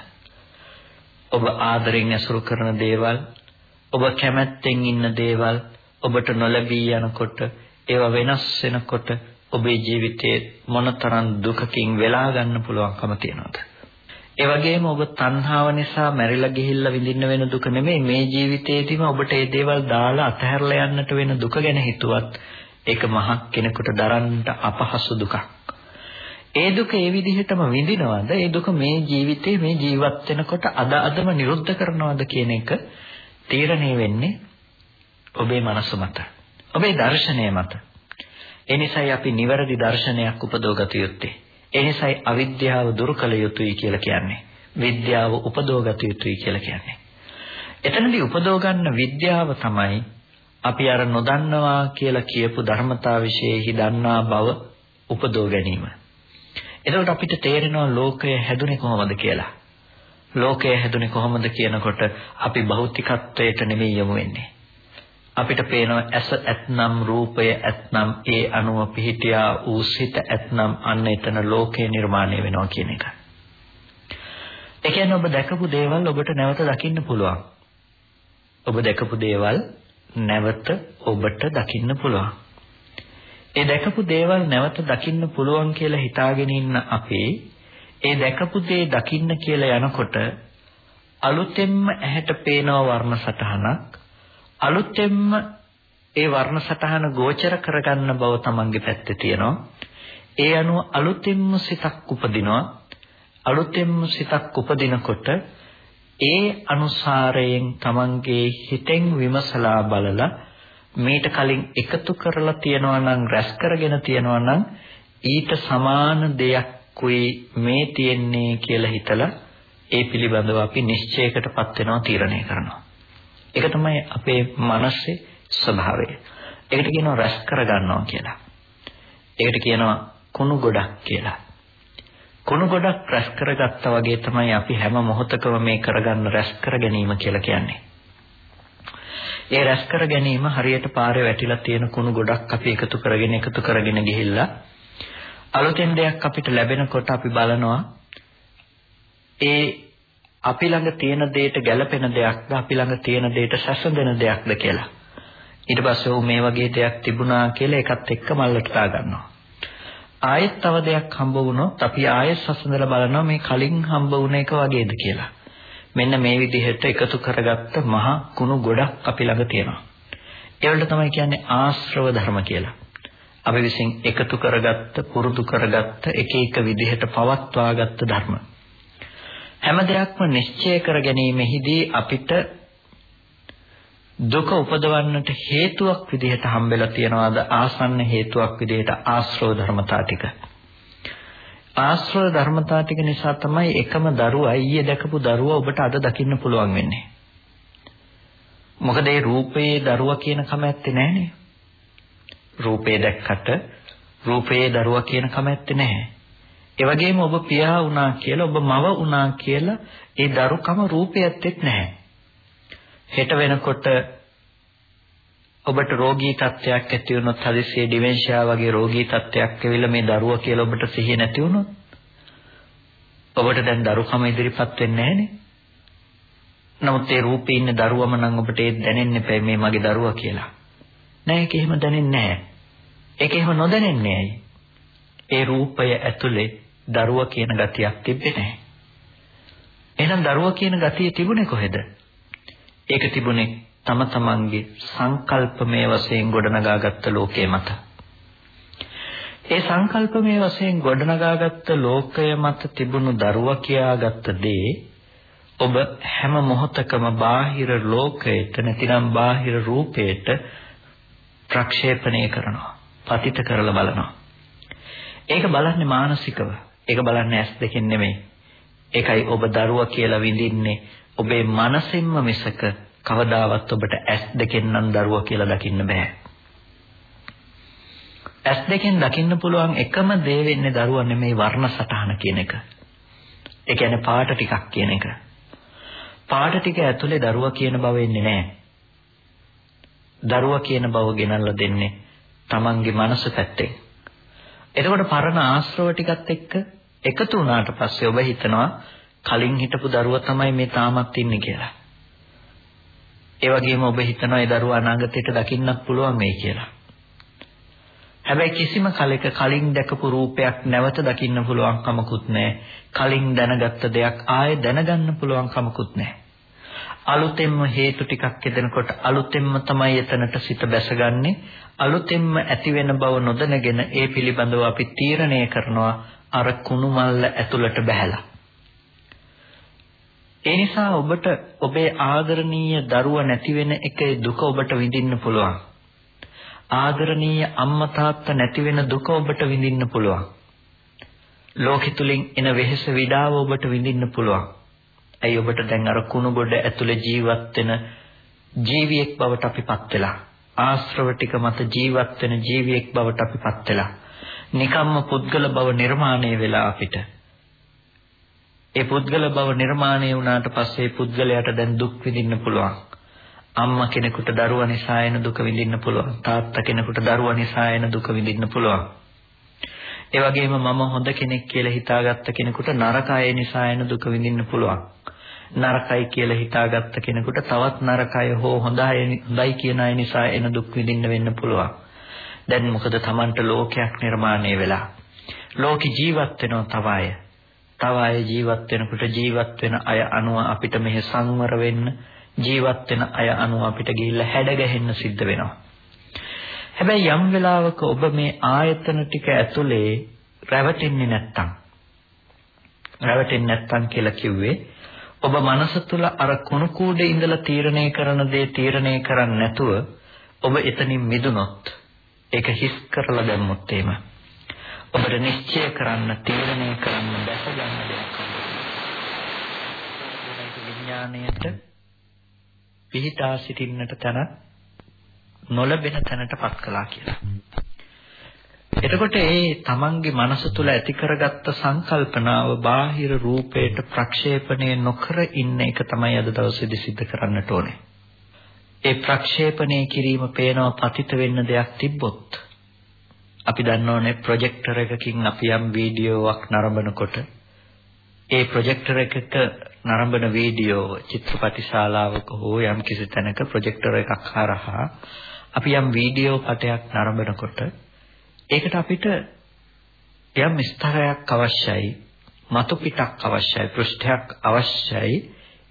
ඔබ ආදරෙන් ඇසුරු කරන දේවල්, ඔබ කැමැත්තෙන් ඉන්න දේවල්, ඔබට නොලැබී යනකොට, ඒවා වෙනස් වෙනකොට ඔබේ ජීවිතයේ මොනතරම් දුකකින් වෙලා ගන්න පුළුවන්කම තියෙනවද? ඒ වගේම ඔබ තණ්හාව නිසා මැරිලා ගිහිල්ලා විඳින්න වෙන දුක නෙමෙයි මේ ජීවිතේදීම ඔබට මේ දේවල් දාලා අතහැරලා යන්නට වෙන දුක ගැන හිතුවත් ඒක මහත් කෙනෙකුට දරන්නට අපහසු දුකක්. ඒ දුක ඒ විදිහටම විඳිනවද? ඒ දුක මේ ජීවිතේ මේ ජීවත් වෙනකොට අද අදම නිරුද්ධ කරනවද කියන එක තීරණය වෙන්නේ ඔබේ මනස මත. ඔබේ දර්ශනය මත. ඒ නිසායි අපි නිවැරදි දර්ශනයක් උපදවගත යුත්තේ. ඒ නිසායි අවිද්‍යාව දුරු කළ යුතුයි කියලා කියන්නේ. විද්‍යාව උපදවගත යුතුයි කියලා කියන්නේ. එතනදී උපදව ගන්න විද්‍යාව තමයි අපි අර නොදන්නවා කියලා කියපු ධර්මතා વિશેහි දන්නා බව උපදව ගැනීම. එතකොට අපිට තේරෙනවා ලෝකය හැදුනේ කොහොමද කියලා. ලෝකය හැදුනේ කොහොමද කියනකොට අපි භෞතිකත්වයට නෙමෙයි යමු වෙන්නේ. අපිට පේනවා ඇස ඇත්නම් රූපය ඇත්නම් ඒ අනුව පිහිටියා වූ සිත ඇත්නම් අන්න එතන ලෝකේ නිර්මාණය වෙනවා කියන එක. ඒ කියන්නේ ඔබ දැකපු දේවල් ඔබට නැවත දකින්න පුළුවන්. ඔබ දැකපු දේවල් නැවත ඔබට දකින්න පුළුවන්. ඒ දැකපු දේවල් නැවත දකින්න පුළුවන් කියලා හිතාගෙන ඉන්න අපි ඒ දැකපු දේ දකින්න කියලා යනකොට අලුතෙන්ම ඇහැට පේන වර්ණ සටහනක් අලුතෙන්ම ඒ වර්ණ සටහන ගෝචර කරගන්න බව තමන්ගේ පැත්තේ තියෙනවා. ඒ අනුව අලුතෙන්ම සිතක් උපදිනවා. අලුතෙන්ම සිතක් උපදිනකොට ඒ අනුසාරයෙන් තමන්ගේ හිතෙන් විමසලා බලලා මීට කලින් එකතු කරලා තියනවා නම් රැස් කරගෙන තියනවා නම් ඊට සමාන දෙයක් කුයි මේ තියෙන්නේ කියලා හිතලා ඒ පිළිබඳව අපි නිශ්චයකටපත් වෙනවා තීරණය කරනවා. ඒක තමයි අපේ මනසේ ස්වභාවය. ඒකට කියනවා රැස් කරගන්නවා කියලා. ඒකට කියනවා කුණු ගොඩක් කියලා. කුණු ගොඩක් රැස් කරගත්තා වගේ තමයි අපි හැම මොහොතකම මේ කරගන්න රැස් කර ගැනීම කියලා කියන්නේ. ඒ රැස් කර ගැනීම හරියට පාරේ වැටිලා තියෙන කුණු ගොඩක් අපි එකතු කරගෙන එකතු කරගෙන ගිහිල්ලා අලුතෙන් දෙයක් අපිට ලැබෙනකොට අපි බලනවා ඒ අපි ළඟ තියෙන දෙයට ගැළපෙන දෙයක්ද අපි ළඟ තියෙන දෙයට සැසඳෙන දෙයක්ද කියලා. ඊට පස්සේ ਉਹ මේ වගේ දෙයක් තිබුණා කියලා ඒකත් එක්ක මල්ලට දා ගන්නවා. ආයෙත් තව දෙයක් හම්බ වුණොත් අපි ආයෙත් සසඳලා බලනවා මේ කලින් හම්බ වුණ එක වගේද කියලා. මෙන්න මේ විදිහට එකතු කරගත්ත මහා කුණු ගොඩක් අපි ළඟ තියෙනවා. ඒවලට තමයි කියන්නේ ආශ්‍රව ධර්ම කියලා. අපි විසින් එකතු කරගත්ත පුරුදු කරගත්ත එක එක විදිහට පවත්වාගත්ත ධර්ම. හැම දෙයක්ම නිශ්චය කර ගැනීමෙහිදී අපිට දුක උපදවන්නට හේතුවක් විදිහට හම්බෙලා තියනවාද ආසන්න හේතුවක් විදිහට ආශ්‍රව ධර්මතා ටික. ආශ්‍රව ධර්මතා ටික නිසා තමයි එකම දරුවා ඊයේ දැකපු දරුවා ඔබට අද දකින්න පුළුවන් වෙන්නේ. මොකද ඒ රූපයේ දරුවා කියන කම ඇත්තේ නැහනේ. රූපේ දැක්කට රූපයේ දරුවා කියන කම ඇත්තේ නැහැ. ඒ වගේම ඔබ පියා වුණා කියලා ඔබ මව වුණා කියලා ඒ දරුකම රූපයත් එක් නැහැ. හෙට වෙනකොට ඔබට රෝගී තත්ත්වයක් ඇති වුණොත් හදිස්සියේ ඩිමෙන්ෂියා වගේ රෝගී තත්ත්වයක් ඇවිල්ලා මේ දරුවා කියලා ඔබට සිහිය නැති වුණොත් ඔබට දැන් දරුකම ඉදිරිපත් වෙන්නේ නැහනේ. නමුත් ඒ රූපේ ඉන්න දරුවම නම් ඔබට ඒ දැනෙන්න එපා මේ මගේ දරුවා කියලා. නෑ ඒක එහෙම දැනෙන්නේ නෑ. ඒක එහෙම නොදැනෙන්නේ ඇයි? ඒ රූපය ඇතුලේ දරුවා කියන ගතියක් තිබෙන්නේ නැහැ. එහෙනම් දරුවා කියන ගතිය තිබුණේ කොහෙද? ඒක තිබුණේ තම තමන්ගේ සංකල්පමය වශයෙන් ගොඩනගාගත්ත ලෝකයේ මත. ඒ සංකල්පමය වශයෙන් ගොඩනගාගත්ත ලෝකය මත තිබුණු දරුවා කියාගත්ත දේ ඔබ හැම මොහොතකම බාහිර ලෝකයට නැතිනම් බාහිර රූපයට ප්‍රක්ෂේපණය කරනවා. පතිත කරලා බලනවා. ඒක බලන්නේ මානසිකව. ඒක බලන්නේ ඇස් දෙකෙන් නෙමෙයි. ඒකයි ඔබ දරුවා කියලා විඳින්නේ ඔබේ මනසින්ම මිසක කවදාවත් ඔබට ඇස් දෙකෙන් නම් දරුවා කියලා දකින්න බෑ. ඇස් දෙකෙන් දකින්න පුළුවන් එකම දේ වෙන්නේ දරුවා නෙමෙයි වර්ණ සටහන කියන එක. ඒ කියන්නේ පාට ටිකක් කියන එක. පාට ටික ඇතුලේ දරුවා කියන බව එන්නේ නැහැ. දරුවා කියන බව ගෙනල්ලා දෙන්නේ Tamange මනස පැත්තෙන්. එතකොට පරණ ආශ්‍රව ටිකත් එක්ක එකතු වුණාට පස්සේ ඔබ හිතනවා කලින් හිටපු දරුවා තමයි මේ තාමත් ඉන්නේ කියලා. ඒ වගේම ඔබ හිතනවා ඒ දරුවා අනාගතයට දකින්නත් පුළුවන් වෙයි කියලා. හැබැයි කිසිම කලෙක කලින් දැකපු රූපයක් නැවත දකින්න පුළුවන් කමකුත් නැහැ. කලින් දැනගත්ත දෙයක් ආයෙ දැනගන්න පුළුවන් කමකුත් නැහැ. අලුතෙන්ම හේතු ටිකක් එදෙනකොට අලුතෙන්ම තමයි එතනට සිත බැසගන්නේ අලුතෙන්ම ඇති වෙන බව නොදැනගෙන ඒ පිළිබඳව අපි තීරණය කරනවා අර කුණු මල්ල ඇතුළට බහැලා. ඒ නිසා ඔබට ඔබේ ආදරණීය දරුව නැති වෙන එකේ දුක ඔබට විඳින්න පුළුවන්. ආදරණීය අම්මා තාත්තා නැති වෙන දුක ඔබට විඳින්න පුළුවන්. ලෝකෙ තුලින් එන වෙහෙස විඩාව ඔබට විඳින්න පුළුවන්. ඇයි ඔබට දැන් අර කුණු ගොඩ ඇතුලේ ජීවත් වෙන ජීවියෙක් බවට අපිපත් වෙලා? ආශ්‍රව ටික මත ජීවත් වෙන ජීවියෙක් බවට අපිපත් වෙලා නිකම්ම පුද්ගල බව නිර්මාණය වෙලා අපිට. ඒ පුද්ගල බව නිර්මාණය වුණාට පස්සේ පුද්ගලයාට දැන් දුක් විඳින්න පුළුවන්. අම්මා කෙනෙකුට දරුවා නිසා එන දුක විඳින්න පුළුවන්. තාත්තා කෙනෙකුට දරුවා නිසා එන දුක විඳින්න පුළුවන්. ඒ වගේම මම හොඳ කෙනෙක් කියලා හිතාගත්ත කෙනෙකුට නරක අය නිසා එන දුක විඳින්න පුළුවන්. නරකයි කියලා හිතාගත්ත කෙනෙකුට තවත් නරකය හෝ හොඳයි හොඳයි කියන අය නිසා එන දුක් විඳින්න වෙන්න පුළුවන්. දැන් මොකද Tamanට ලෝකයක් නිර්මාණය වෙලා. ලෝකේ ජීවත් වෙනවා තව අය. තව අය ජීවත් වෙනකොට ජීවත් වෙන අය අනුව අපිට මෙහි සංවර වෙන්න ජීවත් වෙන අය අනුව අපිට ගිහිල්ලා හැඩ ගැහෙන්න සිද්ධ වෙනවා. හැබැයි යම් වෙලාවක ඔබ මේ ආයතන ටික ඇතුලේ රැවටෙන්නේ නැත්තම් රැවටෙන්නේ නැත්තම් කියලා කිව්වේ ඔබ මනස තුල අර කුණු කූඩේ ඉඳලා තීරණය කරන දේ තීරණය කරන්නේ නැතුව ඔබ එතනින් මිදුනොත් ඒක හිස් කරලා දැම්මොත් එහෙම ඔබට නිශ්චය කරන්න තීරණය කරන්න දැස ගන්න දෙයක් විඥාණයට පිහිටා සිටින්නට තැන නොලබෙන තැනටපත් කළා කියලා. එතකොට ඒ තමන්ගේ මනස තුල ඇති කරගත්ත සංකල්පනාව බාහිර රූපයට ප්‍රක්ෂේපණය නොකර ඉන්න එක තමයි අද දවසේදී සිද්ධ කරන්නට ඕනේ. ඒ ප්‍රක්ෂේපණය කිරීම පේනව පතිත වෙන්න දෙයක් තිබ්බොත් අපි දන්නෝනේ ප්‍රොජෙක්ටර් එකකින් අපි යම් වීඩියෝවක් නරඹනකොට ඒ ප්‍රොජෙක්ටර් එකක නරඹන වීඩියෝ චිත්‍රපටි ශාලාවක හෝ යම් කිසි තැනක ප්‍රොජෙක්ටර් එකක් හරහා අපි යම් වීඩියෝ පටයක් නරඹනකොට ඒකට අපිට යම් ස්තරයක් අවශ්‍යයි, මතු පිටක් අවශ්‍යයි, පෘෂ්ඨයක් අවශ්‍යයි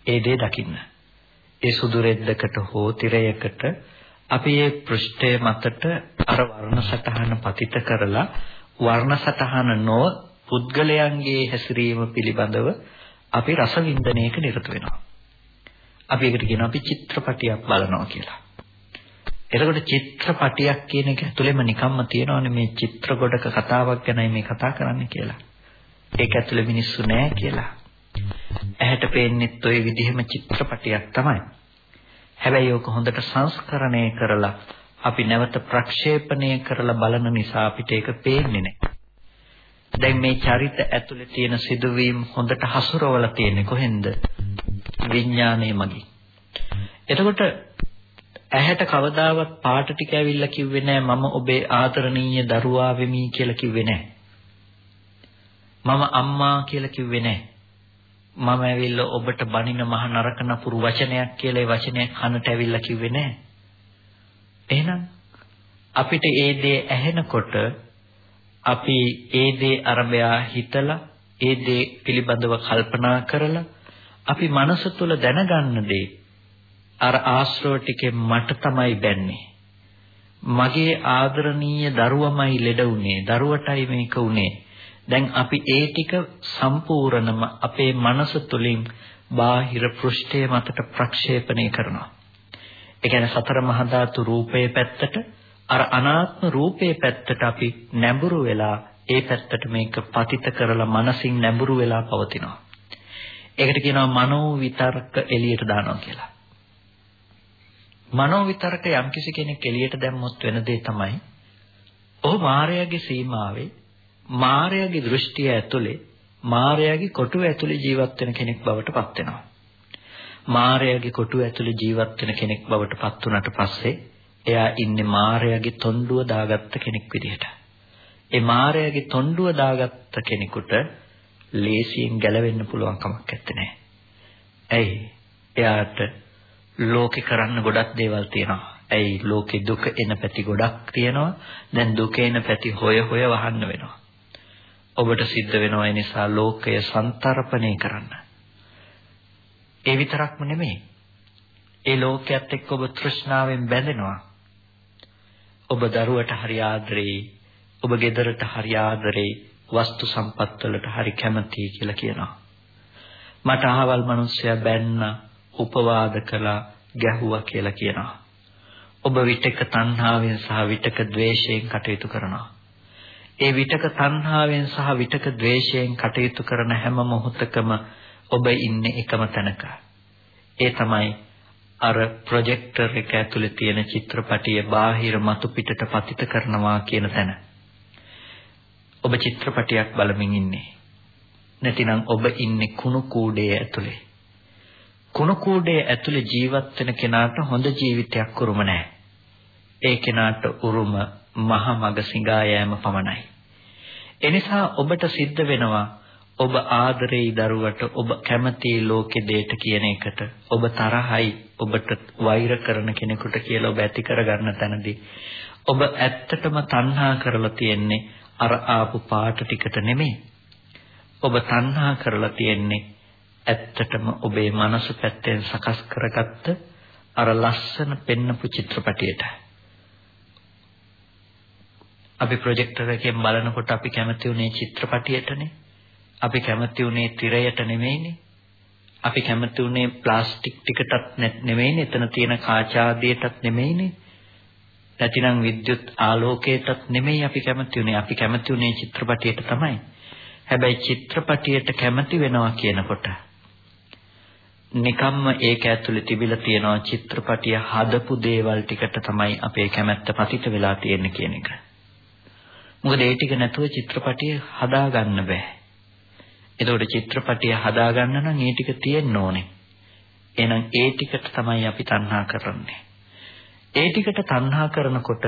ඒ දේ දකින්න. ඒ සුදු රෙද්දකට හෝ තිරයකට අපි මේ පෘෂ්ඨය මතට අර වර්ණ සටහන පතිත කරලා වර්ණ සටහන නො පුද්ගලයන්ගේ හැසිරීම පිළිබඳව අපි රසවින්දනයක නිරත වෙනවා. අපි ඒකට කියනවා අපි චිත්‍රපටියක් බලනවා කියලා. එතකොට චිත්‍රපටියක් කියන එක ඇතුළෙම නිකම්ම තියෙනවනේ මේ චිත්‍ර ගොඩක කතාවක් ගැනයි මේ කතා කරන්නේ කියලා. ඒක ඇතුළේ මිනිස්සු නෑ කියලා. ඇහැට පේන්නෙත් ওই විදිහම චිත්‍රපටියක් තමයි. හැබැයි ඕක හොඳට සංස්කරණය කරලා අපි නැවත ප්‍රක්ෂේපණය කරලා බලන නිසා අපිට ඒක පේන්නේ නැහැ. දැන් මේ චරිත ඇතුලේ තියෙන සිදුවීම් හොඳට හසුරවලා තියෙන්නේ කොහෙන්ද? විඥානයේ මගින්. එතකොට ඇහැට කවදාවත් පාට ටික ඇවිල්ලා කිව්වේ නෑ මම ඔබේ ආදරණීය දරුවා වෙමි කියලා කිව්වේ නෑ. මම අම්මා කියලා කිව්වේ නෑ. මම ඇවිල්ලා ඔබට බනින මහ නරක නපුරු වචනයක් කියලා ඒ වචනයක් කනට ඇවිල්ලා කිව්වේ නෑ. එහෙනම් අපිට ඒ දේ ඇහෙනකොට අපි ඒ දේ අරබයා හිතලා ඒ දේ පිළිබඳව කල්පනා කරලා අපි මනස තුල දැනගන්න දේ අර ආශ්‍රව ටිකේ මට තමයි බැන්නේ. මගේ ආදරණීය දරුවමයි ලෙඩ වුනේ. දරුවටයි මේක උනේ. දැන් අපි ඒ ටික සම්පූර්ණම අපේ මනස තුලින් බාහිර පෘෂ්ඨයේ මතට ප්‍රක්ෂේපණය කරනවා. ඒ කියන්නේ සතර මහා ධාතු රූපයේ පැත්තට අර අනාත්ම රූපයේ පැත්තට අපි නැඹුරු වෙලා ඒ පැත්තට මේක පතිත කරලා මනසින් නැඹුරු වෙලා පවතිනවා. ඒකට කියනවා මනෝ විතර්ක එළියට දානවා කියලා. මනෝ විතරක යම්කිසි කෙනෙක් එළියට දැම්මොත් වෙන දේ තමයි ඔහු මායාවේ සීමාවේ මායාවේ දෘෂ්ටිය ඇතුලේ මායාවේ කොටුව ඇතුලේ ජීවත් වෙන කෙනෙක් බවට පත් වෙනවා. මායාවේ කොටුව ඇතුලේ ජීවත් වෙන කෙනෙක් බවට පත් වුණාට පස්සේ එයා ඉන්නේ මායාවේ තොණ්ඩුව දාගත්ත කෙනෙක් විදිහට. ඒ මායාවේ තොණ්ඩුව දාගත්ත කෙනෙකුට ලේසියෙන් ගැලවෙන්න පුළුවන් කමක් නැත්තේ. ඇයි? එයාට ලෝකේ කරන්න ගොඩක් දේවල් තියෙනවා. ඇයි ලෝකේ දුක එන පැති ගොඩක් තියෙනවා. දැන් දුක එන පැති හොය හොය වහන්න වෙනවා. ඔබට සිද්ධ වෙනවා ඒ නිසා ලෝකය සන්තරපණය කරන්න. ඒ විතරක්ම නෙමෙයි. ඒ ලෝකයේත් එක්ක ඔබ තෘෂ්ණාවෙන් බැඳෙනවා. ඔබ දරුවට හරි ආදරේ, ඔබ ගෙදරට හරි ආදරේ, වස්තු සම්පත් වලට හරි කැමතියි කියලා කියනවා. මට අහවල් මිනිස්සයා බැන්න උපවාද කළා ගැහුවා කියලා කියනවා. ඔබ විතක තණ්හාවෙන් සහ විතක ද්වේෂයෙන් කටයුතු කරනවා. ඒ විතක තණ්හාවෙන් සහ විතක ද්වේෂයෙන් කටයුතු කරන හැම මොහොතකම ඔබ ඉන්නේ එකම තැනක. ඒ තමයි අර ප්‍රොජෙක්ටර් එක ඇතුලේ තියෙන චිත්‍රපටිය බාහිර මතු පිටට පතිත කරනවා කියන තැන. ඔබ චිත්‍රපටියක් බලමින් ඉන්නේ. නැතිනම් ඔබ ඉන්නේ කුණු කූඩේ ඇතුලේ. කුණු කූඩේ ඇතුලේ ජීවත් වෙන කෙනාට හොඳ ජීවිතයක් උරුම නැහැ. ඒ කෙනාට උරුම මහ මග සිඟා යෑම පමණයි. එනිසා ඔබට සිද්ධ වෙනවා ඔබ ආදරේ දරුවට ඔබ කැමති ලෝකේ දෙයට කියන එකට ඔබ තරහයි ඔබට වෛර කරන කෙනෙකුට කියලා ඔබ ඇති කරගන්න තැනදී ඔබ ඇත්තටම තණ්හා කරලා තියෙන්නේ අර ආපු පාට ටිකට නෙමෙයි ඔබ තණ්හා කරලා තියෙන්නේ ඇත්තටම ඔබේ මනස පැත්තෙන් සකස් කරගත්ත අර ලස්සන පෙන්නපු චිත්‍රපටියට. අපි ප්‍රොජෙක්ටර් එකෙන් බලනකොට අපි කැමති උනේ චිත්‍රපටියටනේ. අපි කැමති උනේ තිරයට නෙමෙයිනේ. අපි කැමති උනේ ප්ලාස්ටික් ටිකටත් නෙමෙයිනේ. එතන තියෙන කාචාදියටත් නෙමෙයිනේ. නැතිනම් විද්‍යුත් ආලෝකයටත් නෙමෙයි අපි කැමති උනේ අපි කැමති උනේ චිත්‍රපටියට තමයි. හැබැයි චිත්‍රපටියට කැමති වෙනවා කියනකොට නිකම්ම ඒක ඇතුලේ තිබිලා තියෙනවා චිත්‍රපටිය හදපු දේවල් ටිකට තමයි අපේ කැමැත්ත පතිත වෙලා තියෙන්නේ කියන එක. මොකද ඒ ටික නැතුව චිත්‍රපටිය හදාගන්න බෑ. ඒතකොට චිත්‍රපටිය හදාගන්න නම් ඒ ටික තියෙන්න ඕනේ. එහෙනම් ඒ ටිකට තමයි අපි තණ්හා කරන්නේ. ඒ ටිකට තණ්හා කරනකොට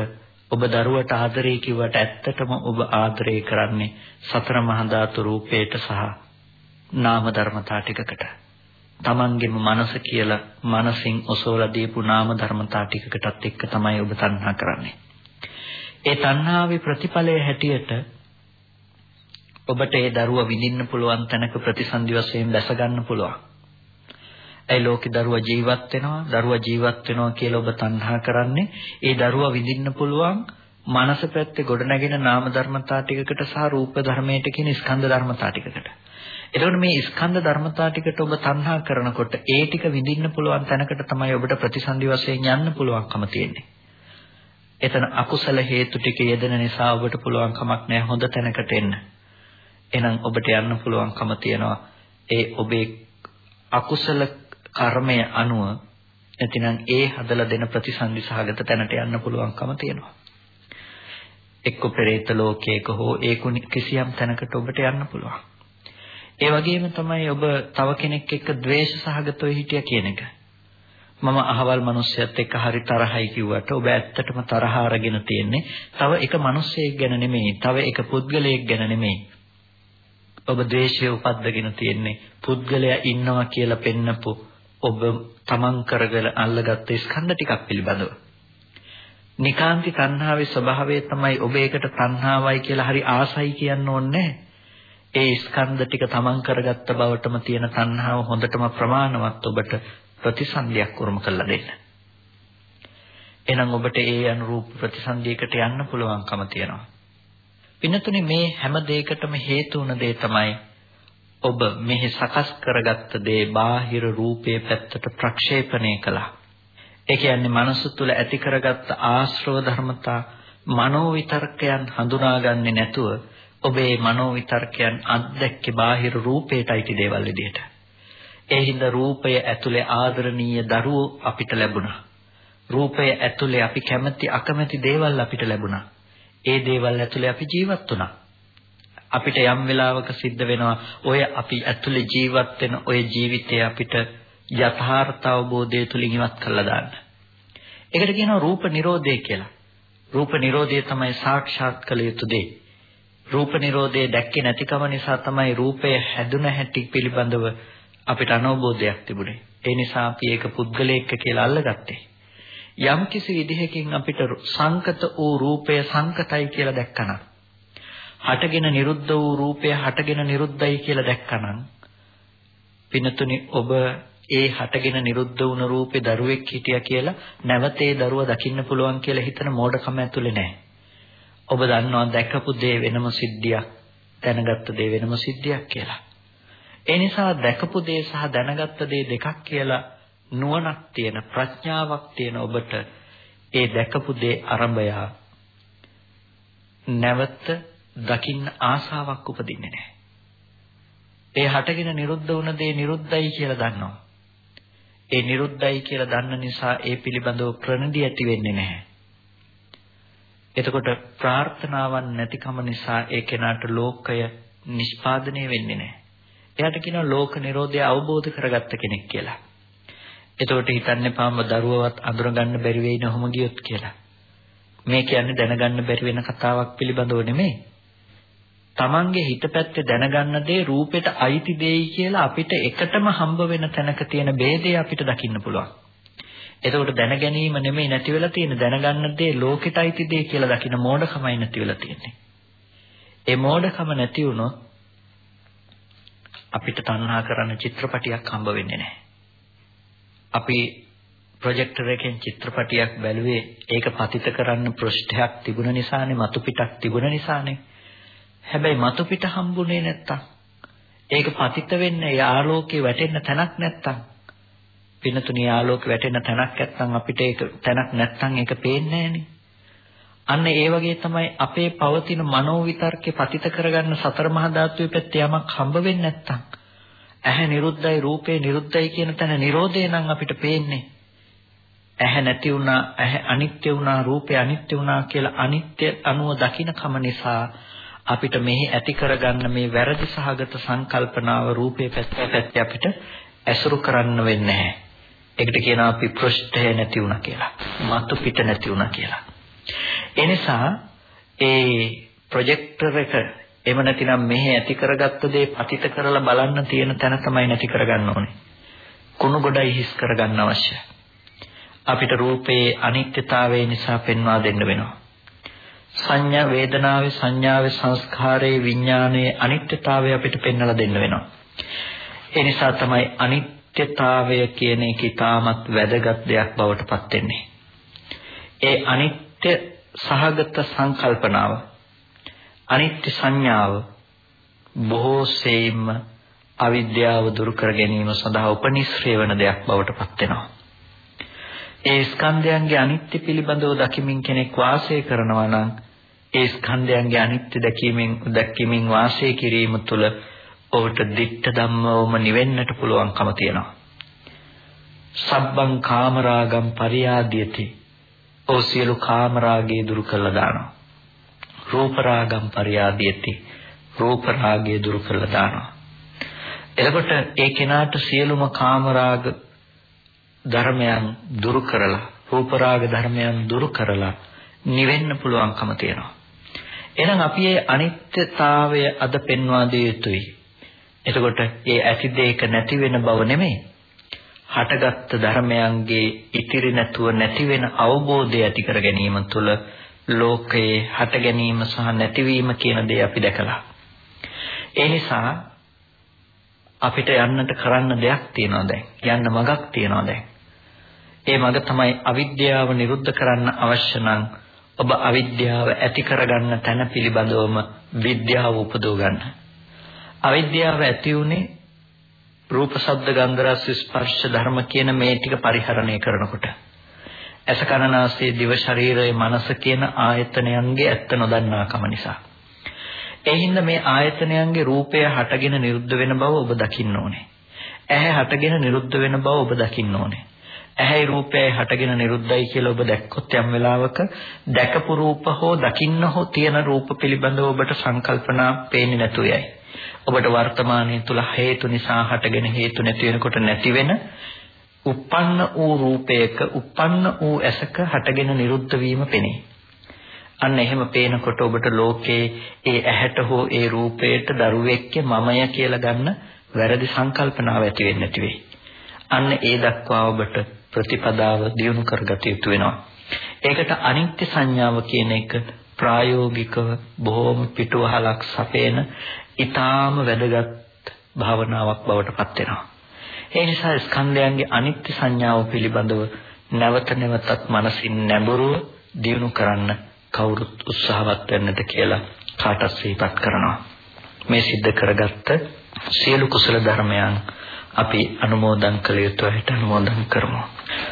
ඔබ දරුවට ආදරේ කිව්වට ඇත්තටම ඔබ ආදරේ කරන්නේ සතර මහා ධාතු රූපේට සහ නාම ධර්මතා ටිකකට. තමන්ගේම මනස කියලා මනසින් ඔසවලා දීපු නාම ධර්මතා ටිකකටත් එක්ක තමයි ඔබ තණ්හා කරන්නේ. ඒ තණ්හාවේ ප්‍රතිඵලය හැටියට ඔබට ඒ දරුවා විඳින්න පුළුවන් තැනක ප්‍රතිසන්දි වශයෙන් දැස ගන්න පුළුවන්. ඒ ලෝකේ දරුවා ජීවත් වෙනවා, දරුවා ජීවත් වෙනවා කියලා ඔබ තණ්හා කරන්නේ ඒ දරුවා විඳින්න පුළුවන් මනස පැත්තේ ගොඩනැගෙන නාම ධර්මතා ටිකකට සහ රූප ධර්මයට කියන ස්කන්ධ ධර්මතා ටිකකට. එතකොට මේ ස්කන්ධ ධර්මතා ටිකට ඔබ තණ්හා කරනකොට ඒ ටික විඳින්න පුළුවන් තැනකට තමයි ඔබට ප්‍රතිසන්දි වශයෙන් යන්න පුළුවන්කම තියෙන්නේ. එතන අකුසල හේතු ටික යෙදෙන නිසා ඔබට පුළුවන් කමක් නැහැ හොඳ තැනකට එන්න. එහෙනම් ඔබට යන්න පුළුවන්කම තියෙනවා ඒ ඔබේ අකුසල කර්මය අනුව නැතිනම් ඒ හදලා දෙන ප්‍රතිසන්දි සහගත තැනට යන්න පුළුවන්කම තියෙනවා. එක්ක පෙරේත ලෝකයක හෝ ඒ කිසියම් තැනකට ඔබට යන්න පුළුවන්. ඒ වගේම තමයි ඔබ තව කෙනෙක් එක්ක ද්වේෂ සහගතව හිටිය කියන එක. මම අහවල් මිනිස්සයත් එක්ක හරි තරහයි කිව්වට ඔබ ඇත්තටම තරහ අරගෙන තියෙන්නේ තව එක මිනිස්සෙක් ගැන නෙමෙයි, තව එක පුද්ගලයෙක් ගැන නෙමෙයි. ඔබ ද්වේෂය උපද්දගෙන තියෙන්නේ පුද්ගලයා ඉන්නවා කියලා පෙන්නපු ඔබ තමන් කරගෙන අල්ලගත්ත ස්කන්ධ ටිකක් පිළිබඳව. නිකාන්ති තණ්හාවේ ස්වභාවය තමයි ඔබ ඒකට තණ්හාවයි කියලා හරි ආසයි කියන්න ඕනේ ඒ ස්කන්ධ ටික තමන් කරගත්ත බවටම තියෙන තණ්හාව හොඳටම ප්‍රමාණවත් ඔබට ප්‍රතිසන්දියක් උරුම කරලා දෙන්න. එහෙනම් ඔබට ඒ අනුරූප ප්‍රතිසන්දියකට යන්න පුළුවන්කම තියෙනවා. පින්නතුනි මේ හැම දෙයකටම හේතු වුණ දේ තමයි ඔබ මෙහි සකස් කරගත්ත දේ බාහිර රූපයේ පැත්තට ප්‍රක්ෂේපණය කළා. ඒ කියන්නේ මනස තුල ඇති කරගත්ත ආශ්‍රව ධර්මතා මනෝ විතර්කයන් හඳුනාගන්නේ නැතුව ඔබේ මනෝ විතර්කයන් අත්දැක්කේ බාහිර රූපයටයි දේවල් විදිහට. ඒ හින්දා රූපය ඇතුලේ ආදරණීය දරුවෝ අපිට ලැබුණා. රූපය ඇතුලේ අපි කැමති අකමැති දේවල් අපිට ලැබුණා. ඒ දේවල් ඇතුලේ අපි ජීවත් වුණා. අපිට යම් වෙලාවක සිද්ධ වෙනවා ඔය අපි ඇතුලේ ජීවත් වෙන ඔය ජීවිතය අපිට යථාර්ථ අවබෝධය තුලින් ඉවත් කළා දාන්න. ඒකට කියනවා රූප නිරෝධය කියලා. රූප නිරෝධය තමයි සාක්ෂාත් කළ යුතු දේ. රූප නිරෝධය දැක්කේ නැතිකම නිසා තමයි රූපය හැදුන හැටි පිළිබඳව අපිට අනවබෝධයක් තිබුණේ. ඒ නිසා අපි ඒක පුද්ගලයෙක් කියලා අල්ලගත්තේ. යම් කිසි විදිහකින් අපිට සංකත වූ රූපය සංකතයි කියලා දැක්කනම් හටගෙන නිරුද්ධ වූ රූපය හටගෙන නිරුද්ධයි කියලා දැක්කනම් පිනතුනි ඔබ ඒ හටගෙන නිරුද්ධ වුණ රූපේ දරුවෙක් හිටියා කියලා නැවත ඒ දරුවා දකින්න පුළුවන් කියලා හිතන මෝඩකම ඇතුලේ නැහැ. ඔබ දන්නවා දැකපු දේ වෙනම සිද්ධියක් දැනගත්ත දේ වෙනම සිද්ධියක් කියලා. ඒ නිසා දැකපු දේ සහ දැනගත්ත දේ දෙකක් කියලා නුවණක් තියෙන ප්‍රඥාවක් තියෙන ඔබට ඒ දැකපු දේ අරඹය නැවත දකින්න ආසාවක් උපදින්නේ නැහැ. ඒ හටගෙන නිරුද්ධ වුණ දේ නිරුද්ධයි කියලා දන්නවා. ඒ නිරුද්ධයි කියලා දන්න නිසා ඒ පිළිබඳව ප්‍රණිදි ඇති වෙන්නේ නැහැ. එතකොට ප්‍රාර්ථනාවක් නැතිකම නිසා ඒ කෙනාට ලෝකය නිෂ්පාදනය වෙන්නේ නැහැ. එයාට කියනවා ලෝක නිරෝධය අවබෝධ කරගත්ත කෙනෙක් කියලා. එතකොට හිතන්න එපාම දරුවවත් අඳුරගන්න බැරි වෙයි නහම ගියොත් කියලා. මේ කියන්නේ දැනගන්න බැරි වෙන කතාවක් පිළිබඳව නෙමෙයි. Tamange හිතපැත්තේ දැනගන්න දේ රූපෙට අයිති දෙයි කියලා අපිට එකටම හම්බ වෙන තැනක තියෙන ભેදය අපිට දකින්න පුළුවන්. එතකොට දැන ගැනීම නෙමෙයි නැති වෙලා තියෙන්නේ දැනගන්න දේ ලෝකෙට අයිති දේ කියලා දකින්න මෝඩකමයි නැති වෙලා තියෙන්නේ. ඒ මෝඩකම නැති වුණොත් අපිට තණ්හා කරන්න චිත්‍රපටියක් හම්බ වෙන්නේ නැහැ. අපි ප්‍රොජෙක්ටර් එකෙන් චිත්‍රපටියක් බැලුවේ ඒක පතිත කරන්න පෘෂ්ඨයක් තිබුණ නිසානේ මතු පිටක් තිබුණ නිසානේ. හැබැයි මතු පිට හම්බුනේ නැත්තම් ඒක පතිත වෙන්නේ ආලෝකේ වැටෙන්න තැනක් නැත්තම් පිනතුණී ආලෝක වැටෙන තැනක් නැත්නම් අපිට ඒක තැනක් නැත්නම් ඒක පේන්නේ අන්න ඒ වගේ තමයි අපේ පවතින මනෝ විතර්කේ පතිත කරගන්න සතර මහා ධාතුවේ පැත්තේ යමක් හම්බ වෙන්නේ නැත්නම් ඇහැ නිරුද්ධයි රූපේ නිරුද්ධයි කියන තැන Nirodhe නම් අපිට පේන්නේ ඇහැ නැති වුණා ඇහැ අනිත්‍ය වුණා රූපේ අනිත්‍ය වුණා කියලා අනිත්‍ය අනුව දකින්න කම නිසා අපිට මෙහි ඇති කරගන්න මේ වැරදි සහගත සංකල්පනාව රූපේ පැත්තේ අපිට ඇසුරු කරන්න වෙන්නේ නැහැ. ඒකට කියනවා අපි පෘෂ්ඨය නැති වුණා කියලා. මතු පිට නැති වුණා කියලා. ඒ නිසා ඒ ප්‍රොජෙක්ටර් එක එහෙම නැතිනම් මෙහි ඇති කරගත්ත දේ පතිත කරලා බලන්න තියෙන තැන තමයි නැති කරගන්න ඕනේ. කුණු ගොඩයි හිස් කරගන්න අවශ්‍යයි. අපිට රූපේ අනිත්‍යතාවය නිසා පෙන්වා දෙන්න වෙනවා. සංඥා වේදනාවේ සංඥාවේ සංස්කාරයේ විඥානයේ අනිත්‍යතාවය අපිට පෙන්වලා දෙන්න වෙනවා. ඒ නිසා තමයි අනිත්‍යතාවය කියන එක ඊටමත් වැදගත් දෙයක් බවට පත් වෙන්නේ. ඒ අනිත්‍ය සහගත සංකල්පනාව අනිත්‍ය සංඥාව බොහෝ සෙයින්ම අවිද්‍යාව දුරු කර ගැනීම සඳහා උපනිශ්‍රේ වන දෙයක් බවට පත් වෙනවා. ඒ ස්කන්ධයන්ගේ අනිත්‍ය පිළිබඳව දකිමින් කෙනෙක් වාසය කරනවා නම් ඒ ස්කන්ධයන්ගේ අනිත්‍ය දැකීමෙන් දැකීමෙන් වාසය කිරීම තුළ ඔහුට දිට්ඨ ධම්මවම නිවෙන්නට පුළුවන්කම තියෙනවා. සබ්බං කාමරාගම් පරියාදියති. ඔහු සියලු කාමරාගේ දුරු කළා දානවා. රූප රාගම් පරියාදියති. රූප රාගය දුරු කළා දානවා. එතකොට ඒ කෙනාට සියලුම කාමරාග ධර්මයන් දුරු කරලා රූප රාග ධර්මයන් දුරු කරලා නිවෙන්න පුළුවන්කම තියෙනවා. එහෙනම් අපි මේ අනිත්‍යතාවය අද පෙන්වා දිය යුතුයි. එතකොට ඒ ඇති දෙයක නැති වෙන බව නෙමෙයි. හටගත් ධර්මයන්ගේ ඉතිරි නැතුව නැති වෙන අවබෝධය ඇති කර ගැනීම තුළ ලෝකයේ හට ගැනීම සහ නැතිවීම කියන දේ අපි දැකලා. ඒ නිසා අපිට යන්නට කරන්න දෙයක් තියෙනවා දැන්. යන්න මගක් තියෙනවා දැන්. ඒ මඟ තමයි අවිද්‍යාව නිරුද්ධ කරන්න අවශ්‍ය නම් ඔබ අවිද්‍යාව ඇති කරගන්න තැන පිළිබඳවම විද්‍යාව උපදව ගන්න. අවිද්‍යාව ඇති උනේ රූප ශබ්ද ගන්ධ රස ස්පර්ශ ධර්ම කියන මේ ටික පරිහරණය කරනකොට. ඇස කන නාසය දිව ශරීරය මනස කියන ආයතනයන්ගේ ඇත්ත නොදන්නාකම නිසා. ඒ හින්දා මේ ආයතනයන්ගේ රූපය හටගෙන නිරුද්ධ වෙන බව ඔබ දකින්න ඕනේ. ඇහැ හටගෙන නිරුද්ධ වෙන බව ඔබ දකින්න ඕනේ. ඇහැයි රූපයයි හටගෙන නිරුද්ධයි කියලා ඔබ දැක්කොත් යම් වෙලාවක දැකපු රූප හෝ දකින්න හෝ තියෙන රූප පිළිබඳව ඔබට සංකල්පනා පේන්නේ නැතු යයි. ඔබට වර්තමානයේ තුල හේතු නිසා හටගෙන හේතු නැති වෙනකොට නැති වෙන උප්පන්න වූ රූපයක උප්පන්න වූ ඇසක හටගෙන නිරුද්ධ වීම පෙනේ. අන්න එහෙම පේනකොට ඔබට ලෝකේ ඒ ඇහැට හෝ ඒ රූපයට දරුවෙක්ගේ මමය කියලා ගන්න වැරදි සංකල්පනාවක් ඇති වෙන්නේ නැති වෙයි. අන්න ඒ දක්වා ඔබට ප්‍රතිපදාව දියුණු කරගත යුතු වෙනවා. ඒකට අනිත්‍ය සංඥාව කියන එක ප්‍රායෝගිකව බොහොම පිටුවහලක් සපේන ඊටාම වැදගත් භාවනාවක් බවට පත් වෙනවා. ඒ නිසා ස්කන්ධයන්ගේ අනිත්‍ය සංඥාව පිළිබඳව නැවත නැවතත් මනසින් නැඹුරුව දියුණු කරන්න කවුරුත් උත්සාහවත් වෙන්නට කියලා කාටත් සිහිපත් කරනවා. මේ සිද්ධ කරගත්ත සියලු කුසල ධර්මයන් අපි අනුමෝදන් කළ යුතු අයට අනුමෝදන් කරමු.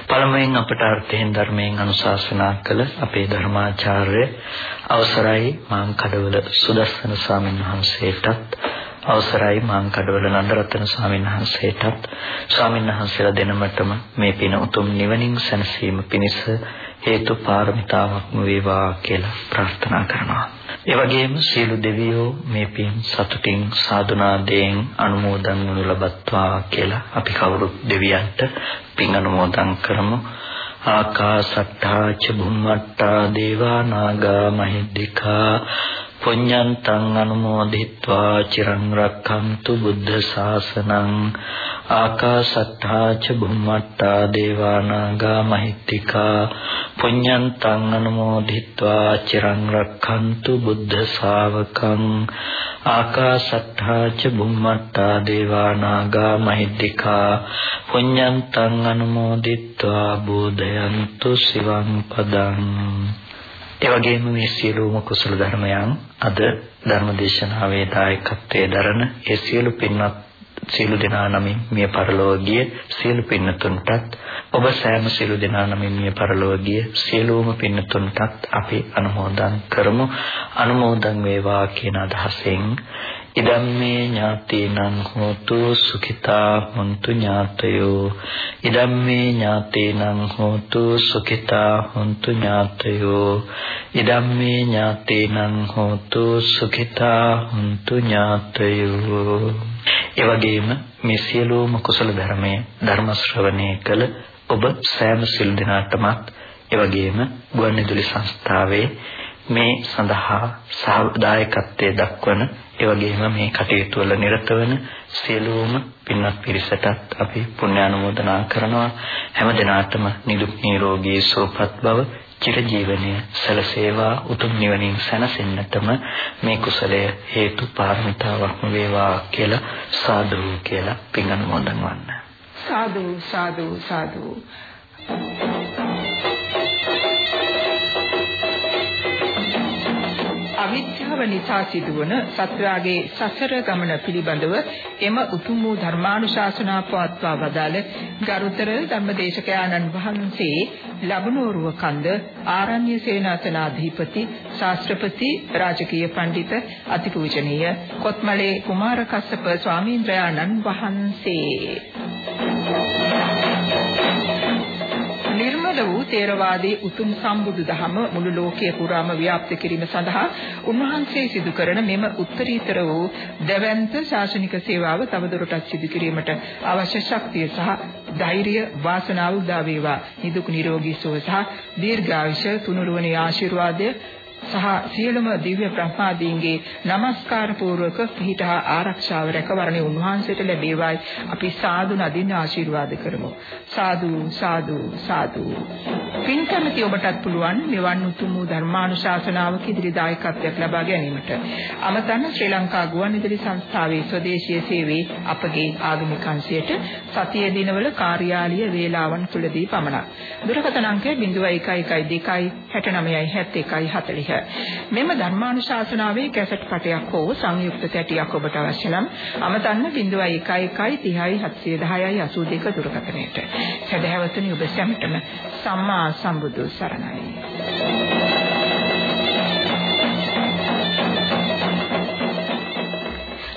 පළමුවෙන් අපට අර්ථයෙන් ධර්මයෙන් අනුශාසනා කළ අපේ ධර්මාචාර්ය අවසරයි මාං කඩවල සුදස්සන ස්වාමීන් වහන්සේටත් අවසරයි මාං කඩවල නන්දරත්න ස්වාමීන් වහන්සේටත් ස්වාමීන් වහන්සේලා දෙනමතම මේ පින උතුම් නිවනින් සැනසීම පිණිස හේතු පාරමිතාවක්ම වේවා කියලා ප්‍රාර්ථනා කරනවා. ඒ වගේම සියලු දෙවියෝ මේ පින් සතුටින් සාදුනාදයෙන් අනුමෝදන් වනු ලබත්වා කියලා අපි කවුරුත් දෙවියන්ට පින් අනුමෝදන් කරමු. ආකාසට්ඨා ච බුම්මට්ටා දේවා නාග මහිද්దికා පුඤ්ඤන්තං අනුමෝදිත්වා චිරං රක්ඛන්තු බුද්ධ ශාසනං ආකාසත්තා ච බුම්මත්තා දේවානාගා මහිත්‍තිකා පුඤ්ඤන්තං අනුමෝදිත්වා චිරං රක්ඛන්තු බුද්ධ ශාවකං ආකාසත්තා ච බුම්මත්තා දේවානාගා මහිත්‍තිකා පුඤ්ඤන්තං අනුමෝදිත්වා බෝධයන්තු සිවං පදං ඒ වගේම මේ සියලුම කුසල ධර්මයන් අද ධර්මදේශනාවේ දායකත්වයේ දරන ඒ සියලු පින්වත් සියලු දෙනා නමින් මිය පරලෝකීය සියලු පින්නතුන්ටත් ඔබ සෑම සියලු දෙනා නමින් මිය පරලෝකීය සියලුම පින්නතුන්ටත් අපි අනුමෝදන් කරමු. අනුමෝදන් වේවා කියන අදහසෙන් ඉදම්මේ ඥාතේනං හෝතු සුඛිතා හොන්තු ඥාතයෝ। ඉදම්මේ ඥාතේනං හෝතු සුඛිතා හොන්තු ඥාතයෝ। ඉදම්මේ ඥාතේනං හෝතු සුඛිතා හොන්තු ඥාතයෝ। ඒ වගේම මේ සියලුම කුසල ධර්මයේ ධර්ම ශ්‍රවණය කළ ඔබ සෑම සිල් දිනාටමත් ඒ වගේම ගුවන්විදුලි සංස්ථාවේ මේ සඳහා සහායකත්වයේ දක්වන ඒ වගේම මේ කටයුතු වල නිරත වන සියලුම පින්වත් පිරිසටත් අපි පුණ්‍යානුමෝදනා කරනවා. හැම දිනාටම නිදුක් නිරෝගී සුවපත් බව චිරජීවනයේ සැලසේවා. උතුම් නිවනින් සැනසෙන්නටම මේ කුසලය හේතු පාරමිතාවක්ම වේවා කියලා සාදු කියලා පින් අනුමෝදන් වන්න. සාදු සාදු සාදු. අවිද්‍යාව නිසා සිදුවන සත්‍යාගේ සසර ගමන පිළිබඳව එම උතුම් වූ ධර්මානුශාසනා පවත්වා වදාළ ගරුතර ධම්මදේශකයාණන් වහන්සේ ලබනෝරුව කන්ද ආරණ්‍ය සේනාසනාධිපති ශාස්ත්‍රපති රාජකීය පඬිත අතිපූජනීය කොත්මලේ කුමාරකස්සප ස්වාමීන්ද්‍රයාණන් වහන්සේ. නිර්මල වූ තේරවාදී උතුම් සම්බුදු දහම මුළු ලෝකයේ පුරාම ව්‍යාප්ත කිරීම සඳහා උන්වහන්සේ සිදු කරන මෙම උත්තරීතර වූ දැවැන්ත ශාසනික සේවාව තවදුරටත් සිදු කිරීමට අවශ්‍ය ශක්තිය සහ ධෛර්යය වාසනාව උදා වේවා. නිදුක් නිරෝගී සුව සහ දීර්ඝායුෂ තුනුරුවනේ ආශිර්වාදය සහ සියලුම දිව්‍ය බ්‍රහ්මාදීන්ගේ নমස්කාර පූර්වක පිහිටා ආරක්ෂාව රැකවරණේ උන්වහන්සේට ලැබේවායි අපි සාදු නදින්න ආශිර්වාද කරමු. සාදු සාදු සාදු. පින් කැමති ඔබටත් පුළුවන් මෙවන් උතුම් වූ ධර්මානුශාසනාවක ඉදිරි දායකත්වයක් ලබා ගැනීමට. අමතන්න ශ්‍රී ලංකා ගුවන්විදුලි සංස්ථාවේ ස්වදේශීය සේවයේ අපගේ ආගමික අංශයට සතියේ දිනවල කාර්යාලීය වේලාවන් තුලදී පමණක්. දුරකථන අංකය 0112 69 71 40 මෙම ධර්මානුශාසනාවේ කැසට් පටයක් හෝ සංයුක්ත තැටියක් ඔබට අවශ්‍ය නම් අමතන්න 0111 30 710යි 82 දුරකථනයට. සදහැවතුනි ඔබ සැමටම සම්මා සම්බුදු සරණයි.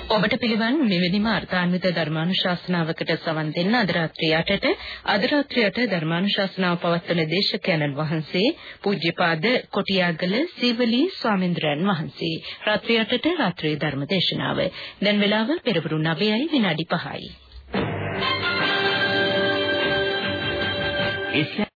ඔබට පිළිවන් මෙවැනිම අර්ථාන්විත ධර්මානුශාසනාවකට සවන් දෙන්න අද රාත්‍රිය 8ට අද රාත්‍රිය 8 ධර්මානුශාසනාව පවත්වන දේශකයන්න් වහන්සේ පූජ්‍යපාද කොටියාගල සීවලී ස්වාමීන්ද්‍රයන් වහන්සේ. රාත්‍රිය 8ට රාත්‍රී ධර්ම දේශනාව. දැන් වෙලාව පෙරවරු 9යි විනාඩි 5යි